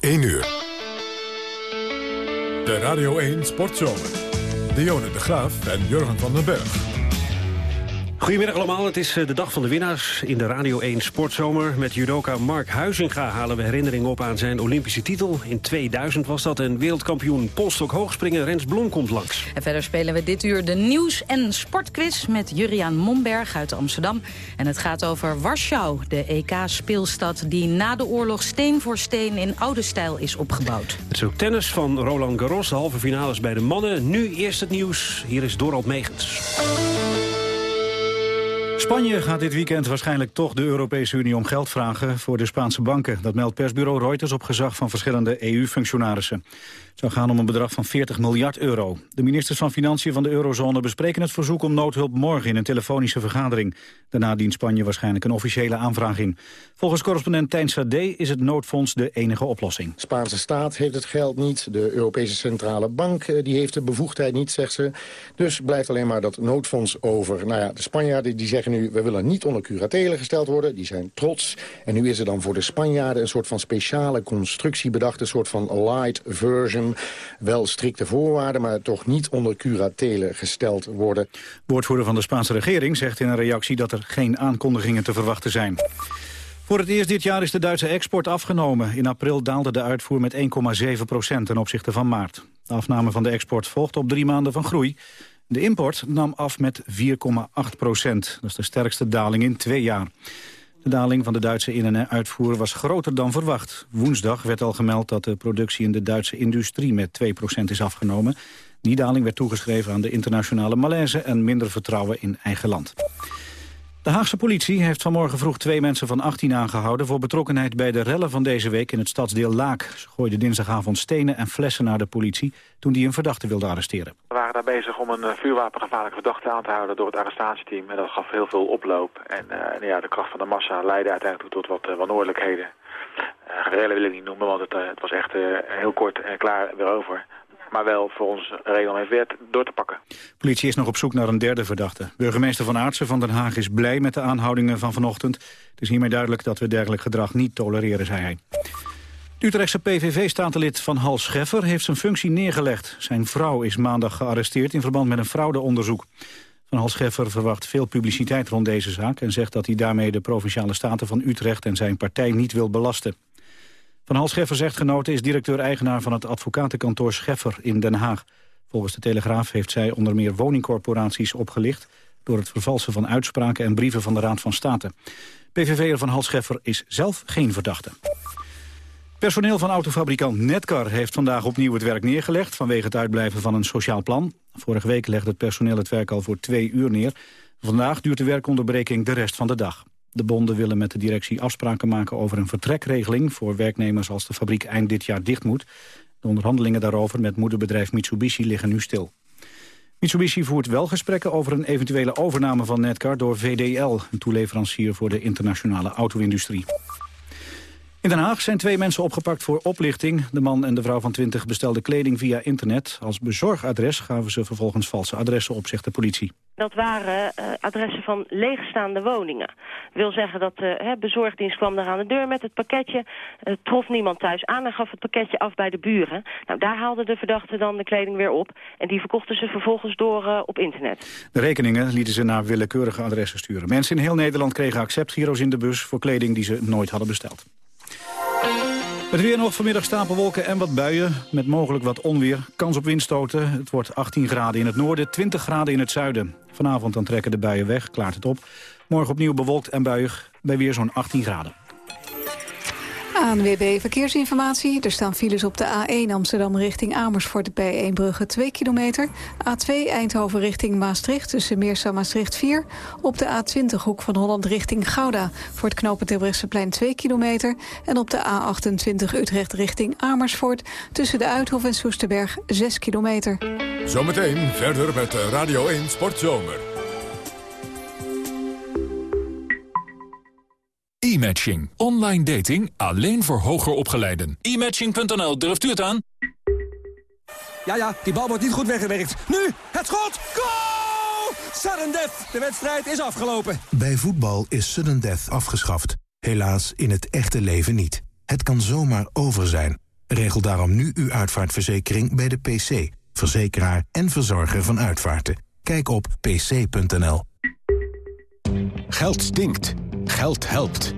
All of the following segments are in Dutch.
1 uur. De Radio 1 Sportzomer. Dionne de Graaf en Jurgen van den Berg. Goedemiddag allemaal, het is eh, de dag van de winnaars in de Radio 1 Sportzomer. Met judoka Mark Huizinga halen we herinneringen op aan zijn Olympische titel. In 2000 was dat en wereldkampioen polstok hoogspringen Rens Blom komt langs. En verder spelen we dit uur de nieuws- en sportquiz met Juriaan Momberg uit Amsterdam. En het gaat over Warschau, de EK-speelstad die na de oorlog steen voor steen in oude stijl is opgebouwd. Het is ook tennis van Roland Garros, de halve finales bij de mannen. Nu eerst het nieuws, hier is Dorald Megens. Spanje gaat dit weekend waarschijnlijk toch de Europese Unie om geld vragen voor de Spaanse banken. Dat meldt persbureau Reuters op gezag van verschillende EU-functionarissen. Zou gaan om een bedrag van 40 miljard euro. De ministers van Financiën van de eurozone bespreken het verzoek om noodhulp morgen in een telefonische vergadering. Daarna dient Spanje waarschijnlijk een officiële aanvraag in. Volgens correspondent Tijn Sade is het noodfonds de enige oplossing. De Spaanse staat heeft het geld niet. De Europese Centrale Bank eh, die heeft de bevoegdheid niet, zegt ze. Dus blijft alleen maar dat noodfonds over. Nou ja, de Spanjaarden die zeggen nu, we willen niet onder curatelen gesteld worden. Die zijn trots. En nu is er dan voor de Spanjaarden een soort van speciale constructie bedacht. Een soort van light version wel strikte voorwaarden, maar toch niet onder curatelen gesteld worden. Woordvoerder van de Spaanse regering zegt in een reactie dat er geen aankondigingen te verwachten zijn. Voor het eerst dit jaar is de Duitse export afgenomen. In april daalde de uitvoer met 1,7 procent ten opzichte van maart. De afname van de export volgt op drie maanden van groei. De import nam af met 4,8 procent. Dat is de sterkste daling in twee jaar. De daling van de Duitse in- en uitvoer was groter dan verwacht. Woensdag werd al gemeld dat de productie in de Duitse industrie met 2% is afgenomen. Die daling werd toegeschreven aan de internationale malaise en minder vertrouwen in eigen land. De Haagse politie heeft vanmorgen vroeg twee mensen van 18 aangehouden... voor betrokkenheid bij de rellen van deze week in het stadsdeel Laak. Ze gooiden dinsdagavond stenen en flessen naar de politie... toen die een verdachte wilde arresteren. We waren daar bezig om een uh, vuurwapengevaarlijke verdachte aan te houden... door het arrestatieteam. En dat gaf heel veel oploop. En uh, ja, de kracht van de massa leidde uiteindelijk tot wat uh, wanhoorlijkheden. rellen wil ik niet noemen, want het, het was echt heel kort en klaar weer over maar wel voor ons even weer door te pakken. Politie is nog op zoek naar een derde verdachte. Burgemeester Van Aartsen van Den Haag is blij met de aanhoudingen van vanochtend. Het is hiermee duidelijk dat we dergelijk gedrag niet tolereren, zei hij. De Utrechtse PVV-statenlid Van Hal Scheffer heeft zijn functie neergelegd. Zijn vrouw is maandag gearresteerd in verband met een fraudeonderzoek. Van Hal Scheffer verwacht veel publiciteit rond deze zaak... en zegt dat hij daarmee de Provinciale Staten van Utrecht en zijn partij niet wil belasten. Van Hal Scheffer zegt genoten is directeur-eigenaar van het advocatenkantoor Scheffer in Den Haag. Volgens de Telegraaf heeft zij onder meer woningcorporaties opgelicht... door het vervalsen van uitspraken en brieven van de Raad van State. PVV'er Van Hal Scheffer is zelf geen verdachte. Personeel van autofabrikant Netcar heeft vandaag opnieuw het werk neergelegd... vanwege het uitblijven van een sociaal plan. Vorige week legde het personeel het werk al voor twee uur neer. Vandaag duurt de werkonderbreking de rest van de dag. De bonden willen met de directie afspraken maken over een vertrekregeling... voor werknemers als de fabriek eind dit jaar dicht moet. De onderhandelingen daarover met moederbedrijf Mitsubishi liggen nu stil. Mitsubishi voert wel gesprekken over een eventuele overname van Netcar door VDL... een toeleverancier voor de internationale auto-industrie. In Den Haag zijn twee mensen opgepakt voor oplichting. De man en de vrouw van 20 bestelden kleding via internet. Als bezorgadres gaven ze vervolgens valse adressen op, zegt de politie. Dat waren uh, adressen van leegstaande woningen. Dat wil zeggen dat de uh, bezorgdienst kwam daar aan de deur met het pakketje. Uh, trof niemand thuis aan en gaf het pakketje af bij de buren. Nou, daar haalden de verdachten dan de kleding weer op. En die verkochten ze vervolgens door op internet. De rekeningen lieten ze naar willekeurige adressen sturen. Mensen in heel Nederland kregen acceptgiro's in de bus... voor kleding die ze nooit hadden besteld. Het weer nog vanmiddag stapelwolken en wat buien. Met mogelijk wat onweer. Kans op windstoten. Het wordt 18 graden in het noorden, 20 graden in het zuiden. Vanavond dan trekken de buien weg, klaart het op. Morgen opnieuw bewolkt en buiig bij weer zo'n 18 graden. ANWB Verkeersinformatie. Er staan files op de A1 Amsterdam richting Amersfoort bij Eembrugge 2 kilometer. A2 Eindhoven richting Maastricht tussen Meersa Maastricht 4. Op de A20 Hoek van Holland richting Gouda voor het knopen Terbrechtseplein 2 kilometer. En op de A28 Utrecht richting Amersfoort tussen de Uithof en Soesterberg 6 kilometer. Zometeen verder met Radio 1 Sportzomer. E-matching. Online dating alleen voor hoger opgeleiden. E-matching.nl, durft u het aan? Ja, ja, die bal wordt niet goed weggewerkt. Nu, het schot! Goal! Sudden death. De wedstrijd is afgelopen. Bij voetbal is sudden death afgeschaft. Helaas in het echte leven niet. Het kan zomaar over zijn. Regel daarom nu uw uitvaartverzekering bij de PC, verzekeraar en verzorger van uitvaarten. Kijk op pc.nl. Geld stinkt. Geld helpt.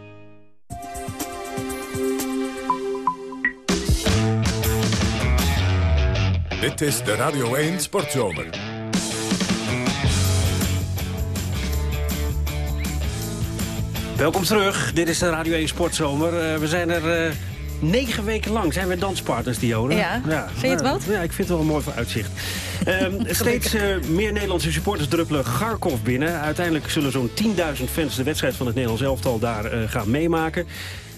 Dit is de Radio 1 Sportzomer. Welkom terug. Dit is de Radio 1 Sportzomer. Uh, we zijn er uh, negen weken lang. Zijn we danspartners, Dionne? Ja. ja. Vind je het wat? Ja, ik vind het wel een mooi vooruitzicht. um, steeds uh, meer Nederlandse supporters druppelen Garkov binnen. Uiteindelijk zullen zo'n 10.000 fans de wedstrijd van het Nederlands elftal daar gaan meemaken.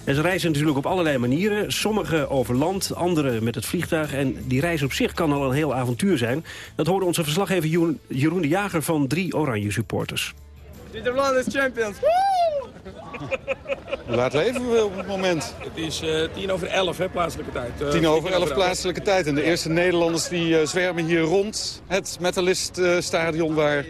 En ze reizen natuurlijk op allerlei manieren. Sommige over land, andere met het vliegtuig. En die reis op zich kan al een heel avontuur zijn. Dat hoorde onze verslaggever Jeroen de Jager van drie Oranje supporters. Nederlanders champions! Laat leven we op het moment? Het is uh, tien over elf, hè, plaatselijke tijd. Uh, tien over elf plaatselijke tijd. En de eerste Nederlanders die uh, zwermen hier rond het Metalist-stadion... waar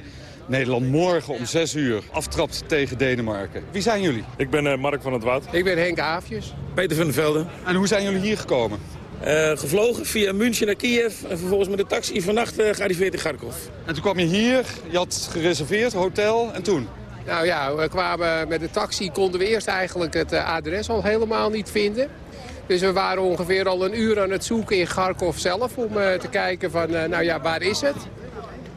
Nederland morgen om 6 uur aftrapt tegen Denemarken. Wie zijn jullie? Ik ben Mark van het Woud. Ik ben Henk Aafjes. Peter van der Velde. En hoe zijn jullie hier gekomen? Uh, gevlogen via München naar Kiev en vervolgens met de taxi vannacht uh, gearriveerd in Kharkov. En toen kwam je hier, je had gereserveerd, hotel, en toen? Nou ja, we kwamen met de taxi, konden we eerst eigenlijk het adres al helemaal niet vinden. Dus we waren ongeveer al een uur aan het zoeken in Kharkov zelf om te kijken van, nou ja, waar is het?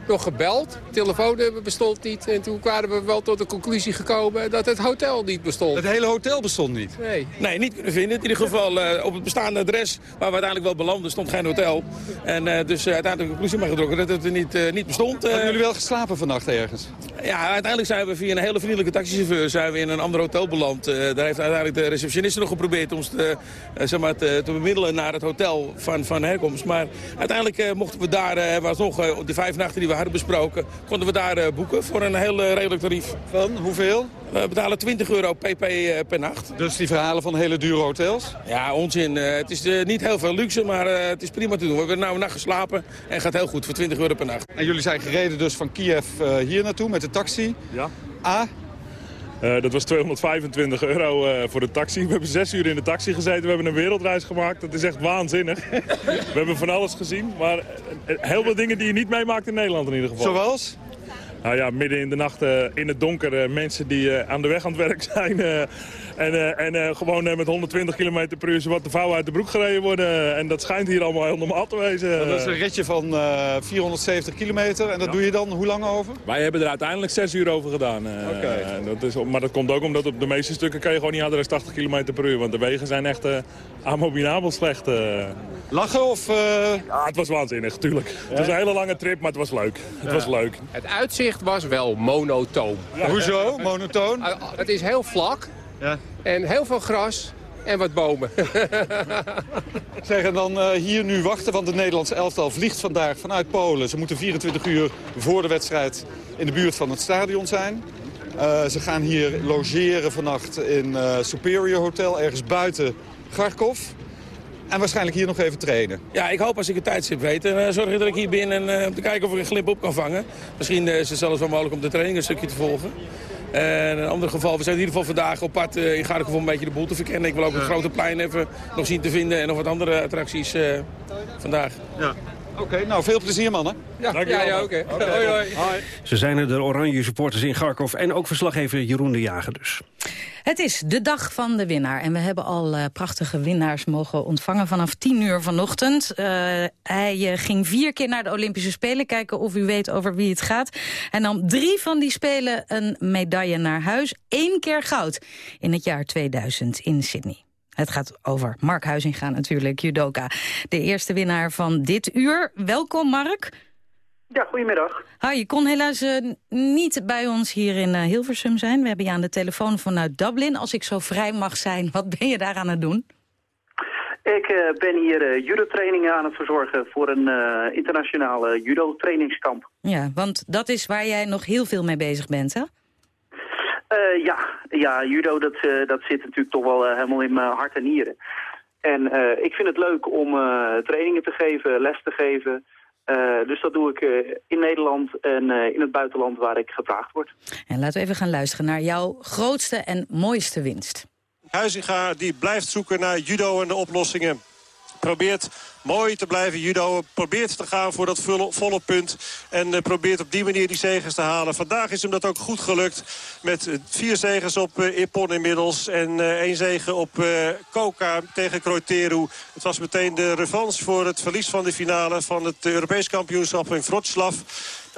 Nog gebeld. Telefoonnummer bestond niet. En toen waren we wel tot de conclusie gekomen dat het hotel niet bestond. Het hele hotel bestond niet? Nee. Nee, niet kunnen vinden. In ieder geval uh, op het bestaande adres waar we uiteindelijk wel belanden stond geen hotel. En uh, dus uh, uiteindelijk de conclusie maar getrokken dat het niet, niet bestond. Hebben jullie wel geslapen vannacht ergens? Ja, uiteindelijk zijn we via een hele vriendelijke taxichauffeur zijn we in een ander hotel beland. daar heeft uiteindelijk de receptioniste nog geprobeerd ons te, zeg maar, te, te, bemiddelen naar het hotel van, van herkomst. Maar uiteindelijk mochten we daar, uh, was nog de vijf nachten die we hadden besproken, konden we daar uh, boeken voor een heel uh, redelijk tarief. Van hoeveel? We betalen 20 euro pp uh, per nacht. Dus die verhalen van hele dure hotels? Ja, onzin. het is niet heel veel luxe, maar het is prima te doen. We hebben nou een nacht geslapen en gaat heel goed voor 20 euro per nacht. En jullie zijn gereden dus van Kiev hier naartoe met de taxi? Ja. A, uh, dat was 225 euro uh, voor de taxi. We hebben zes uur in de taxi gezeten. We hebben een wereldreis gemaakt. Dat is echt waanzinnig. we hebben van alles gezien. Maar uh, heel veel dingen die je niet meemaakt in Nederland in ieder geval. Zoals? Nou ja, midden in de nacht in het donker mensen die aan de weg aan het werk zijn. En en gewoon met 120 km per uur wat de vouwen uit de broek gereden worden. En dat schijnt hier allemaal heel normaal te wezen. Dat is een ritje van 470 kilometer. En dat ja. doe je dan hoe lang over? Wij hebben er uiteindelijk 6 uur over gedaan. Okay. dat is, maar dat komt ook omdat op de meeste stukken kan je gewoon niet harder dan 80 km per uur. Want de wegen zijn echt uh, abominabel slecht. Uh. Lachen of... Uh... Ja, het was waanzinnig, tuurlijk. Ja? Het was een hele lange trip, maar het was leuk. Het ja. was leuk. Het uitzicht was wel monotoon. Hoezo? Monotoon? het is heel vlak. En heel veel gras en wat bomen. zeg, en dan uh, hier nu wachten, want de Nederlandse elftal vliegt vandaag vanuit Polen. Ze moeten 24 uur voor de wedstrijd in de buurt van het stadion zijn. Uh, ze gaan hier logeren vannacht in uh, Superior Hotel, ergens buiten Kharkov. En waarschijnlijk hier nog even trainen. Ja, ik hoop als ik een tijdstip weet. En uh, zorg dat ik hier ben en uh, om te kijken of ik een glimp op kan vangen. Misschien uh, is het zelfs wel mogelijk om de training een stukje te volgen. En in een ander geval, we zijn in ieder geval vandaag op pad in Garkov om een beetje de boel te verkennen. Ik wil ook het grote plein even nog zien te vinden en nog wat andere attracties vandaag. Ja. Oké, okay, nou veel plezier mannen. Ja, ja, ja oké. Okay. Okay. Hoi, hoi. hoi. Ze zijn er de oranje supporters in Garkov en ook verslaggever Jeroen de Jager dus. Het is de dag van de winnaar. En we hebben al uh, prachtige winnaars mogen ontvangen vanaf 10 uur vanochtend. Uh, hij uh, ging vier keer naar de Olympische Spelen. Kijken of u weet over wie het gaat. En nam drie van die Spelen een medaille naar huis. Eén keer goud in het jaar 2000 in Sydney. Het gaat over Mark Huizinga natuurlijk, judoka. De eerste winnaar van dit uur. Welkom Mark. Ja, goedemiddag. Hi, je kon helaas uh, niet bij ons hier in uh, Hilversum zijn. We hebben je aan de telefoon vanuit Dublin. Als ik zo vrij mag zijn, wat ben je daar aan het doen? Ik uh, ben hier judo-trainingen aan het verzorgen voor een internationale judo-trainingskamp. Ja, want dat is waar jij nog heel veel mee bezig bent, hè? Uh, ja, ja, judo dat, uh, dat zit natuurlijk toch wel uh, helemaal in mijn hart en nieren. En ik vind het leuk om trainingen te geven, les te geven. dus dat doe ik in Nederland en in het buitenland waar ik gevraagd word. En laten we even gaan luisteren naar jouw grootste en mooiste winst. Huizinga die blijft zoeken naar judo en de oplossingen. Probeert mooi te blijven judo. Probeert te gaan voor dat volle, punt. En uh, probeert op die manier die zegens te halen. Vandaag is hem dat ook goed gelukt. Met vier zegens op uh, Ippon inmiddels. En uh, één zegen op Koka tegen Kroiteru. Het was meteen de revanche voor het verlies van de finale... van het Europees kampioenschap in Wroclaw.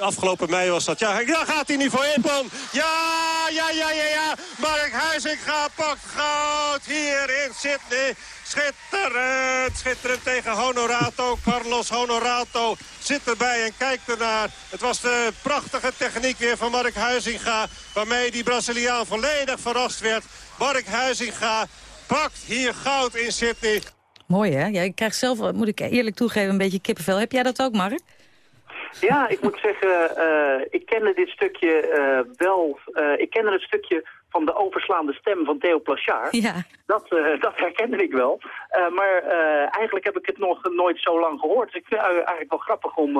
Afgelopen mei was dat. Ja, daar gaat hij niet voor Ippon. Ja, ja, ja, ja, ja. Mark Huizinga pakt goud hier in Sydney. Schitterend, schitterend tegen Honorato. Carlos Honorato zit erbij en kijkt ernaar. Het was de prachtige techniek weer van Mark Huizinga... waarmee die Braziliaan volledig verrast werd. Mark Huizinga pakt hier goud in Sydney. Mooi, hè? Ja, ik krijg zelf, moet ik eerlijk toegeven, een beetje kippenvel. Heb jij dat ook, Mark? Ja, ik moet zeggen, uh, ik kende dit stukje uh, wel. Uh, ik kende het stukje van de overslaande stem van Theo Plachard. Ja. Dat, dat herkende ik wel. maar eigenlijk heb ik het nog nooit zo lang gehoord. Dus ik vind het eigenlijk wel grappig om,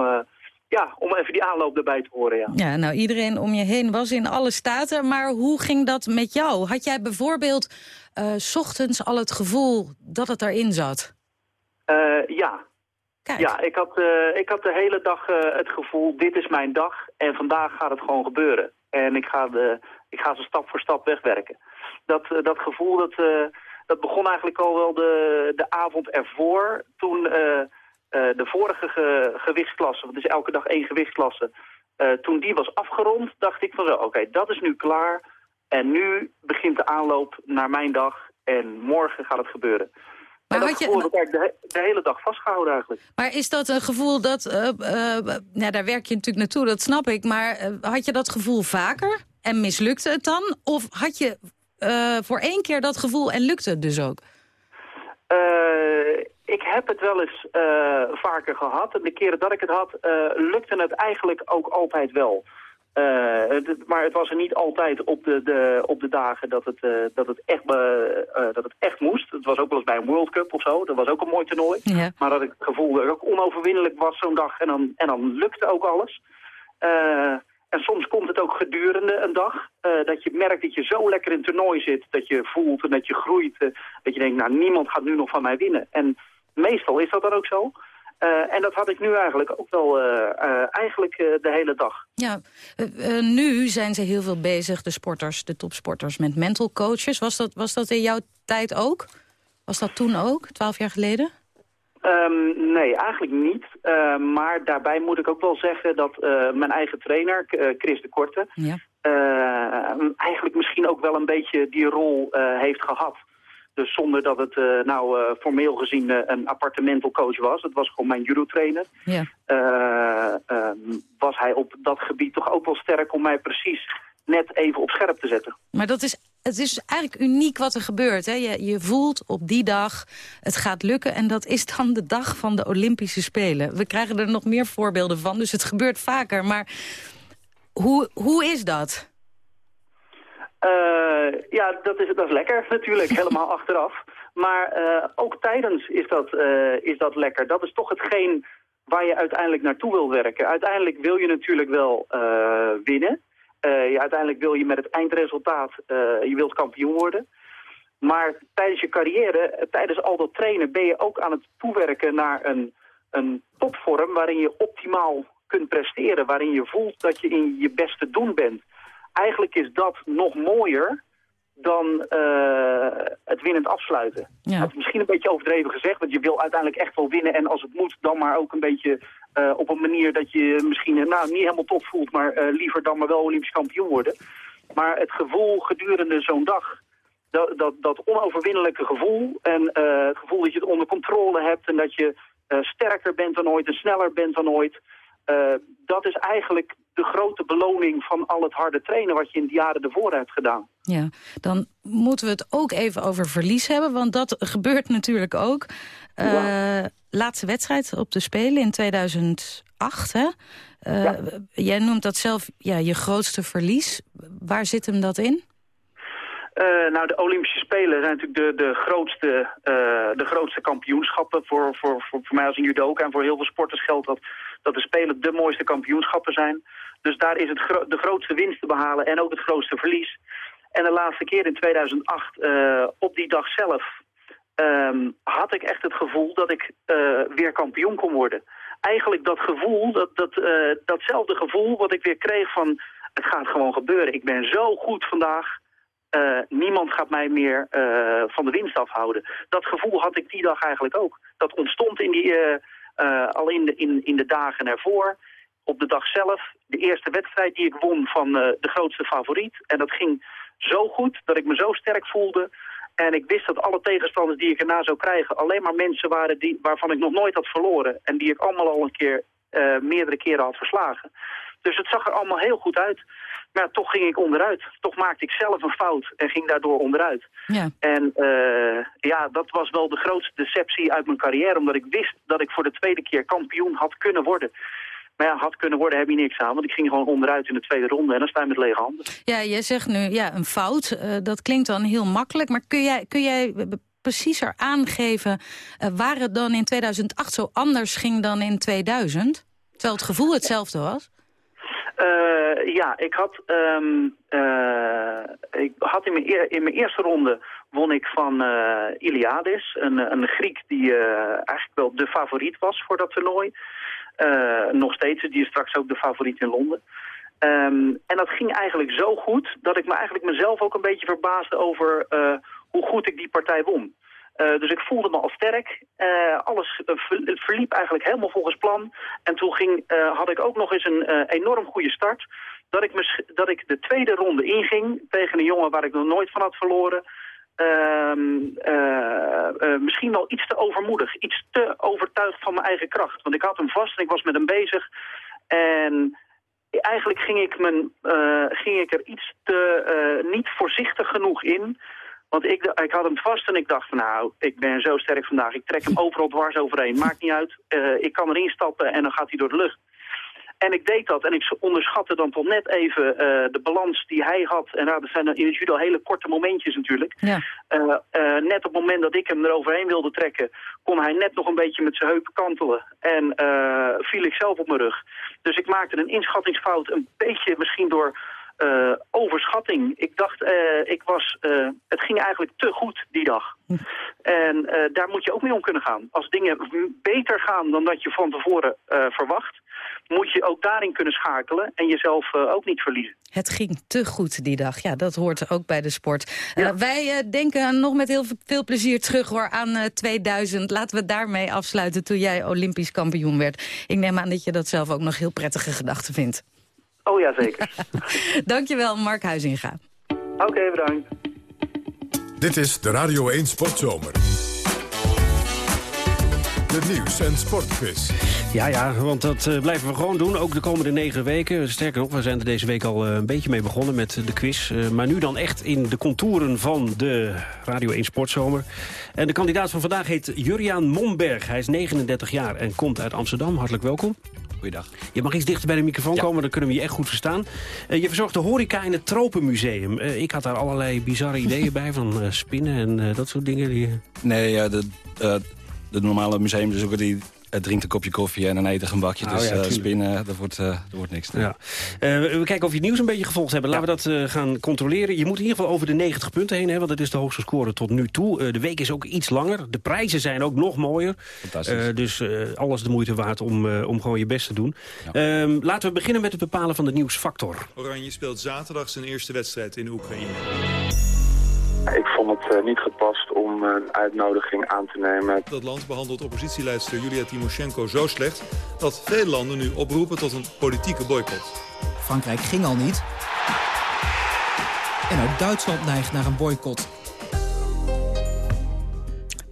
ja, om even die aanloop erbij te horen. Ja. ja, nou iedereen om je heen was in alle staten. Maar hoe ging dat met jou? Had jij bijvoorbeeld s ochtends al het gevoel dat het erin zat? ja, ja, ik had, uh, ik had de hele dag uh, het gevoel, dit is mijn dag en vandaag gaat het gewoon gebeuren. En ik ga, de, ik ga ze stap voor stap wegwerken. Dat, uh, dat gevoel, dat, dat begon eigenlijk al wel de, de avond ervoor. Toen de vorige ge, gewichtsklasse, want het is elke dag één gewichtsklasse... toen die was afgerond, dacht ik van zo, oké, dat is nu klaar. En nu begint de aanloop naar mijn dag en morgen gaat het gebeuren. Maar had gevoel je... ik de, hele dag vastgehouden eigenlijk. Maar is dat een gevoel dat... Uh, uh, nou, daar werk je natuurlijk naartoe, dat snap ik. Maar uh, had je dat gevoel vaker en mislukte het dan? Of had je voor één keer dat gevoel en lukte het dus ook? ik heb het wel eens vaker gehad. En de keren dat ik het had, lukte het eigenlijk ook altijd wel. Het, maar het was er niet altijd op de, de, op de dagen dat het, uh, dat, het echt, uh, dat het echt moest. Het was ook wel eens bij een World Cup of zo. Dat was ook een mooi toernooi. Ja. Maar dat ik het gevoel dat ik ook onoverwinnelijk was zo'n dag. En dan, en dan lukte ook alles. en soms komt het ook gedurende een dag. dat je merkt dat je zo lekker in het toernooi zit. Dat je voelt en dat je groeit. dat je denkt, nou niemand gaat nu nog van mij winnen. En meestal is dat dan ook zo. Uh, en dat had ik nu eigenlijk ook wel uh, uh, eigenlijk de hele dag. Ja, nu zijn ze heel veel bezig, de sporters, de topsporters, met mental coaches. Was dat, was dat in jouw tijd ook? Was dat toen ook, twaalf jaar geleden? Um, nee, eigenlijk niet. maar daarbij moet ik ook wel zeggen dat mijn eigen trainer, Chris de Korte... Ja. eigenlijk misschien ook wel een beetje die rol heeft gehad. Dus zonder dat het uh, nou uh, formeel gezien uh, een appartemental coach was. Het was gewoon mijn judo-trainer. Ja. Ehm, was hij op dat gebied toch ook wel sterk om mij precies net even op scherp te zetten. Maar dat is, het is eigenlijk uniek wat er gebeurt. Hè? Je, je voelt op die dag, het gaat lukken. En dat is dan de dag van de Olympische Spelen. We krijgen er nog meer voorbeelden van, dus het gebeurt vaker. Maar hoe, hoe is dat? Uh, ja, dat is, dat is lekker natuurlijk, helemaal achteraf. Maar uh, ook tijdens is dat, uh, is dat lekker. Dat is toch hetgeen waar je uiteindelijk naartoe wil werken. Uiteindelijk wil je natuurlijk wel winnen. je, uiteindelijk wil je met het eindresultaat, je wilt kampioen worden. Maar tijdens je carrière, tijdens al dat trainen, ben je ook aan het toewerken naar een, een topvorm waarin je optimaal kunt presteren. Waarin je voelt dat je in je beste doen bent eigenlijk is dat nog mooier dan uh, het winnend afsluiten. Ja. Dat is misschien een beetje overdreven gezegd, want je wil uiteindelijk echt wel winnen. En als het moet, dan maar ook een beetje uh, op een manier dat je misschien nou, niet helemaal top voelt, maar uh, liever dan maar wel Olympisch kampioen worden. Maar het gevoel gedurende zo'n dag, dat, dat, dat onoverwinnelijke gevoel en het gevoel dat je het onder controle hebt en dat je sterker bent dan ooit en sneller bent dan ooit... Dat is eigenlijk de grote beloning van al het harde trainen... wat je in de jaren ervoor hebt gedaan. Ja, dan moeten we het ook even over verlies hebben, want dat gebeurt natuurlijk ook. Uh, ja. Laatste wedstrijd op de Spelen in 2008, hè? Uh, ja. Jij noemt dat zelf ja, je grootste verlies. Waar zit hem dat in? Nou, de Olympische Spelen zijn natuurlijk de, de, grootste, de grootste kampioenschappen voor, voor, voor, voor mij als een judoka. En voor heel veel sporters geldt dat, dat de Spelen de mooiste kampioenschappen zijn. Dus daar is het de grootste winst te behalen en ook het grootste verlies. En de laatste keer in 2008, op die dag zelf, um, had ik echt het gevoel dat ik weer kampioen kon worden. Eigenlijk dat gevoel, dat, dat, datzelfde gevoel wat ik weer kreeg van... het gaat gewoon gebeuren. Ik ben zo goed vandaag. Uh, niemand gaat mij meer van de winst afhouden. Dat gevoel had ik die dag eigenlijk ook. Dat ontstond in die, al in de, in, in de dagen ervoor. Op de dag zelf, de eerste wedstrijd die ik won van de grootste favoriet. En dat ging zo goed dat ik me zo sterk voelde en ik wist dat alle tegenstanders die ik erna zou krijgen... alleen maar mensen waren die, waarvan ik nog nooit had verloren. En die ik allemaal al een keer, meerdere keren had verslagen. Dus het zag er allemaal heel goed uit. Maar toch ging ik onderuit. Toch maakte ik zelf een fout en ging daardoor onderuit. Ja. En uh, ja, dat was wel de grootste deceptie uit mijn carrière. Omdat ik wist dat ik voor de tweede keer kampioen had kunnen worden. Maar ja, had kunnen worden, heb je niks aan. Want ik ging gewoon onderuit in de tweede ronde en dan sta je met lege handen. Ja, jij zegt nu, ja, een fout. Uh, dat klinkt dan heel makkelijk. Maar kun jij, kun jij preciezer aangeven uh, waar het dan in 2008 zo anders ging dan in 2000? Terwijl het gevoel hetzelfde was? Uh, ja, ik had, um, ik had in, mijn in mijn eerste ronde won ik van Iliadis, een, een Griek die eigenlijk wel de favoriet was voor dat toernooi. Uh, nog steeds, die is straks ook de favoriet in Londen. Um, en dat ging eigenlijk zo goed dat ik me eigenlijk mezelf ook een beetje verbaasde over uh, hoe goed ik die partij won. Uh, dus ik voelde me al sterk. alles verliep eigenlijk helemaal volgens plan. En toen ging, had ik ook nog eens een enorm goede start. Dat ik, dat ik de tweede ronde inging tegen een jongen waar ik nog nooit van had verloren. Uh, misschien wel iets te overmoedig, iets te overtuigd van mijn eigen kracht. Want ik had hem vast en ik was met hem bezig. En eigenlijk ging ik, mijn, ging ik er iets te niet voorzichtig genoeg in. Want ik, ik had hem vast en ik dacht, nou, ik ben zo sterk vandaag. Ik trek hem overal dwars overheen. Maakt niet uit. ik kan erin stappen en dan gaat hij door de lucht. En ik deed dat en ik onderschatte dan toch net even uh, de balans die hij had. En nou, dat zijn in het judo hele korte momentjes natuurlijk. Ja. Uh, uh, net op het moment dat ik hem eroverheen wilde trekken... kon hij net nog een beetje met zijn heupen kantelen. En viel ik zelf op mijn rug. Dus ik maakte een inschattingsfout. Een beetje misschien door overschatting. Ik dacht, ik was, het ging eigenlijk te goed die dag. Hm. En daar moet je ook mee om kunnen gaan. Als dingen beter gaan dan dat je van tevoren verwacht moet je ook daarin kunnen schakelen en jezelf ook niet verliezen. Het ging te goed die dag. Ja, dat hoort ook bij de sport. Wij denken nog met heel veel plezier terug hoor, aan 2000. Laten we daarmee afsluiten toen jij Olympisch kampioen werd. Ik neem aan dat je dat zelf ook nog heel prettige gedachten vindt. Oh ja, zeker. Dankjewel, Mark Huizinga. Oké, okay, bedankt. Dit is de Radio 1 Sportzomer. De nieuws- en sportquiz. Ja, ja, want dat uh, blijven we gewoon doen, ook de komende negen weken. Sterker nog, we zijn er deze week al uh, een beetje mee begonnen met de quiz. Uh, maar nu dan echt in de contouren van de Radio 1 Sportzomer. En de kandidaat van vandaag heet Juriaan Momberg. Hij is 39 jaar en komt uit Amsterdam. Hartelijk welkom. Goeiedag. Je mag iets dichter bij de microfoon ja. komen, dan kunnen we je echt goed verstaan. je verzorgt de horeca in het Tropenmuseum. ik had daar allerlei bizarre ideeën bij, van spinnen en dat soort dingen. Die... Nee, de, de normale museumbezoeker die drinkt een kopje koffie en dan eet een bakje. Oh, dus ja, uh, spinnen, dat wordt, uh, dat wordt niks. Ja. Uh, we kijken of je het nieuws een beetje gevolgd hebben. Laten we dat gaan controleren. Je moet in ieder geval over de 90 punten heen, hè, want het is de hoogste score tot nu toe. de week is ook iets langer. De prijzen zijn ook nog mooier. dus alles de moeite waard om, om gewoon je best te doen. Ja. Ehm, laten we beginnen met het bepalen van de nieuwsfactor. Oranje speelt zaterdag zijn eerste wedstrijd in Oekraïne. Ik vond het uh, niet gepast om een uitnodiging aan te nemen. Dat land behandelt oppositieleidster Julia Timoshenko zo slecht... dat veel landen nu oproepen tot een politieke boycott. Frankrijk ging al niet. En ook Duitsland neigt naar een boycott.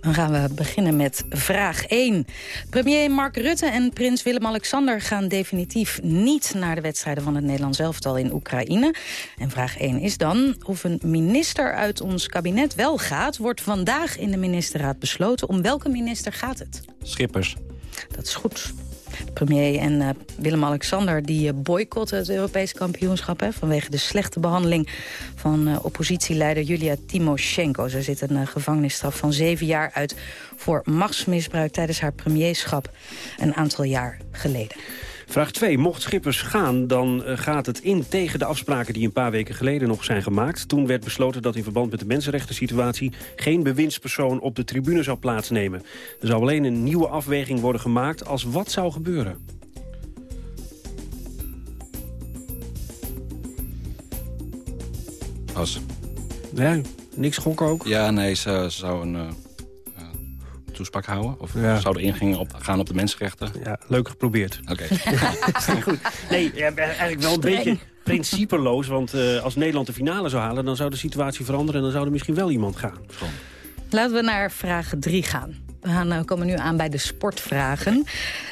Dan gaan we beginnen met vraag 1. Premier Mark Rutte en prins Willem-Alexander gaan definitief niet naar de wedstrijden van het Nederlands elftal in Oekraïne. En vraag 1 is dan of een minister uit ons kabinet wel gaat, wordt vandaag in de ministerraad besloten. Om welke minister gaat het? Schippers. Dat is goed. Premier en uh, Willem-Alexander die boycotten het Europees kampioenschap... Hè, vanwege de slechte behandeling van oppositieleider Julia Timoshenko. Ze zit een gevangenisstraf van zeven jaar uit voor machtsmisbruik tijdens haar premierschap een aantal jaar geleden. Vraag 2. Mocht Schippers gaan, dan eh, gaat het in tegen de afspraken die een paar weken geleden nog zijn gemaakt. Toen werd besloten dat in verband met de mensenrechten situatie geen bewindspersoon op de tribune zou plaatsnemen. Er zou alleen een nieuwe afweging worden gemaakt als wat zou gebeuren. Als? Ja, niks gokken ook? Ja, nee, ze, zou een... Uh toespraak houden? Of ja. zouden ingingen op, gaan op de mensenrechten? Ja, leuk geprobeerd. Oké. Goed. Nee, eigenlijk wel een beetje principeloos. Want uh, als Nederland de finale zou halen... dan zou de situatie veranderen en dan zou er misschien wel iemand gaan. Laten we naar vraag 3 gaan. We gaan, uh, komen nu aan bij de sportvragen.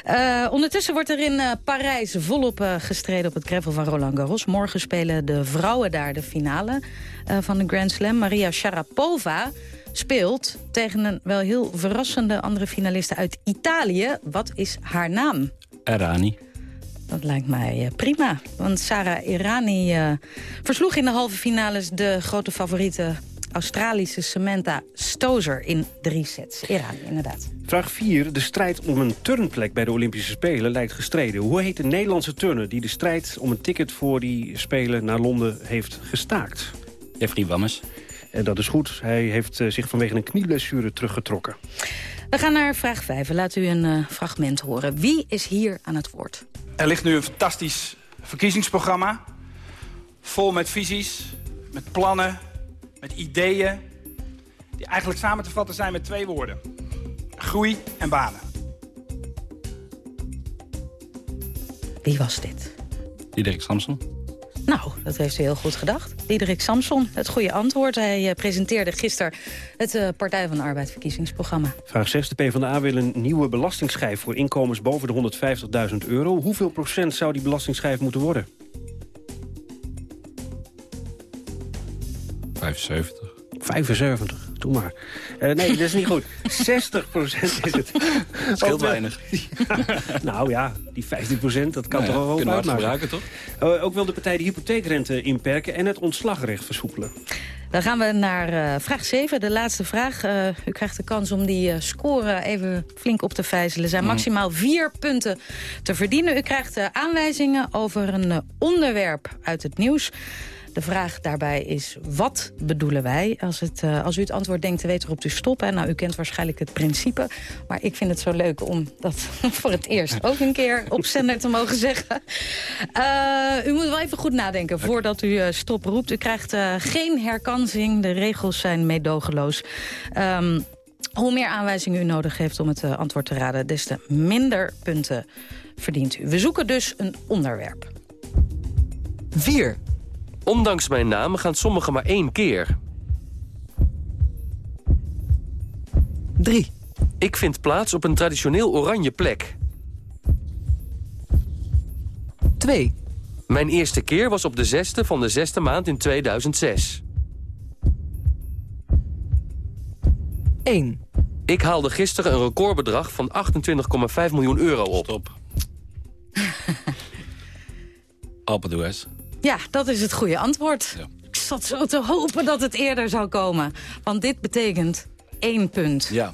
Uh, ondertussen wordt er in uh, Parijs volop gestreden op het gravel van Roland Garros. Morgen spelen de vrouwen daar de finale van de Grand Slam. Maria Sharapova speelt tegen een wel heel verrassende andere finaliste uit Italië. Wat is haar naam? Errani. Dat lijkt mij uh, prima. Want Sarah Irani uh, versloeg in de halve finales de grote favoriete Australische Samantha Stozer in drie sets. Irani, inderdaad. Vraag 4. De strijd om een turnplek bij de Olympische Spelen lijkt gestreden. Hoe heet de Nederlandse turner die de strijd om een ticket voor die Spelen naar Londen heeft gestaakt? Jeffrey Wammes. En dat is goed. Hij heeft eh, zich vanwege een knieblessure teruggetrokken. We gaan naar vraag 5. Laat u een uh, fragment horen. Wie is hier aan het woord? Er ligt nu een fantastisch verkiezingsprogramma. Vol met visies, met plannen, met ideeën. Die eigenlijk samen te vatten zijn met twee woorden. Groei en banen. Wie was dit? Diederik Samson. Nou, dat heeft u heel goed gedacht. Diederik Samson, het goede antwoord. Hij uh, presenteerde gisteren het uh, Partij van de Arbeid verkiezingsprogramma. Vraag 6. De PvdA wil een nieuwe belastingsschijf voor inkomens boven de 150.000 euro. Hoeveel procent zou die belastingsschijf moeten worden? 75. 75, doe maar. Uh, nee, dat is niet goed. 60 procent is het. Scheelt weinig. nou ja, die 15 procent, dat kan nou toch wel Kunnen we gebruiken, toch? Uh, ook wil de partij de hypotheekrente inperken en het ontslagrecht versoepelen. Dan gaan we naar uh, vraag 7, de laatste vraag. Uh, u krijgt de kans om die uh, score even flink op te vijzelen. Er zijn mm. maximaal vier punten te verdienen. U krijgt aanwijzingen over een onderwerp uit het nieuws. De vraag daarbij is, wat bedoelen wij? Als, het, uh, als u het antwoord denkt te weten, roept u stoppen. Nou, u kent waarschijnlijk het principe. Maar ik vind het zo leuk om dat voor het eerst ook een keer op zender te mogen zeggen. Uh, u moet wel even goed nadenken voordat u uh, stop roept. U krijgt geen herkansing. De regels zijn meedogenloos. Um, hoe meer aanwijzingen u nodig heeft om het antwoord te raden... des te minder punten verdient u. We zoeken dus een onderwerp. 4. Ondanks mijn naam gaan sommigen maar één keer. 3. Ik vind plaats op een traditioneel oranje plek. 2. Mijn eerste keer was op de zesde van de zesde maand in 2006. 1. Ik haalde gisteren een recordbedrag van 28,5 miljoen euro op. Stop. Alpedoes. Ja, dat is het goede antwoord. Ja. Ik zat zo te hopen dat het eerder zou komen. Want dit betekent één punt. Ja.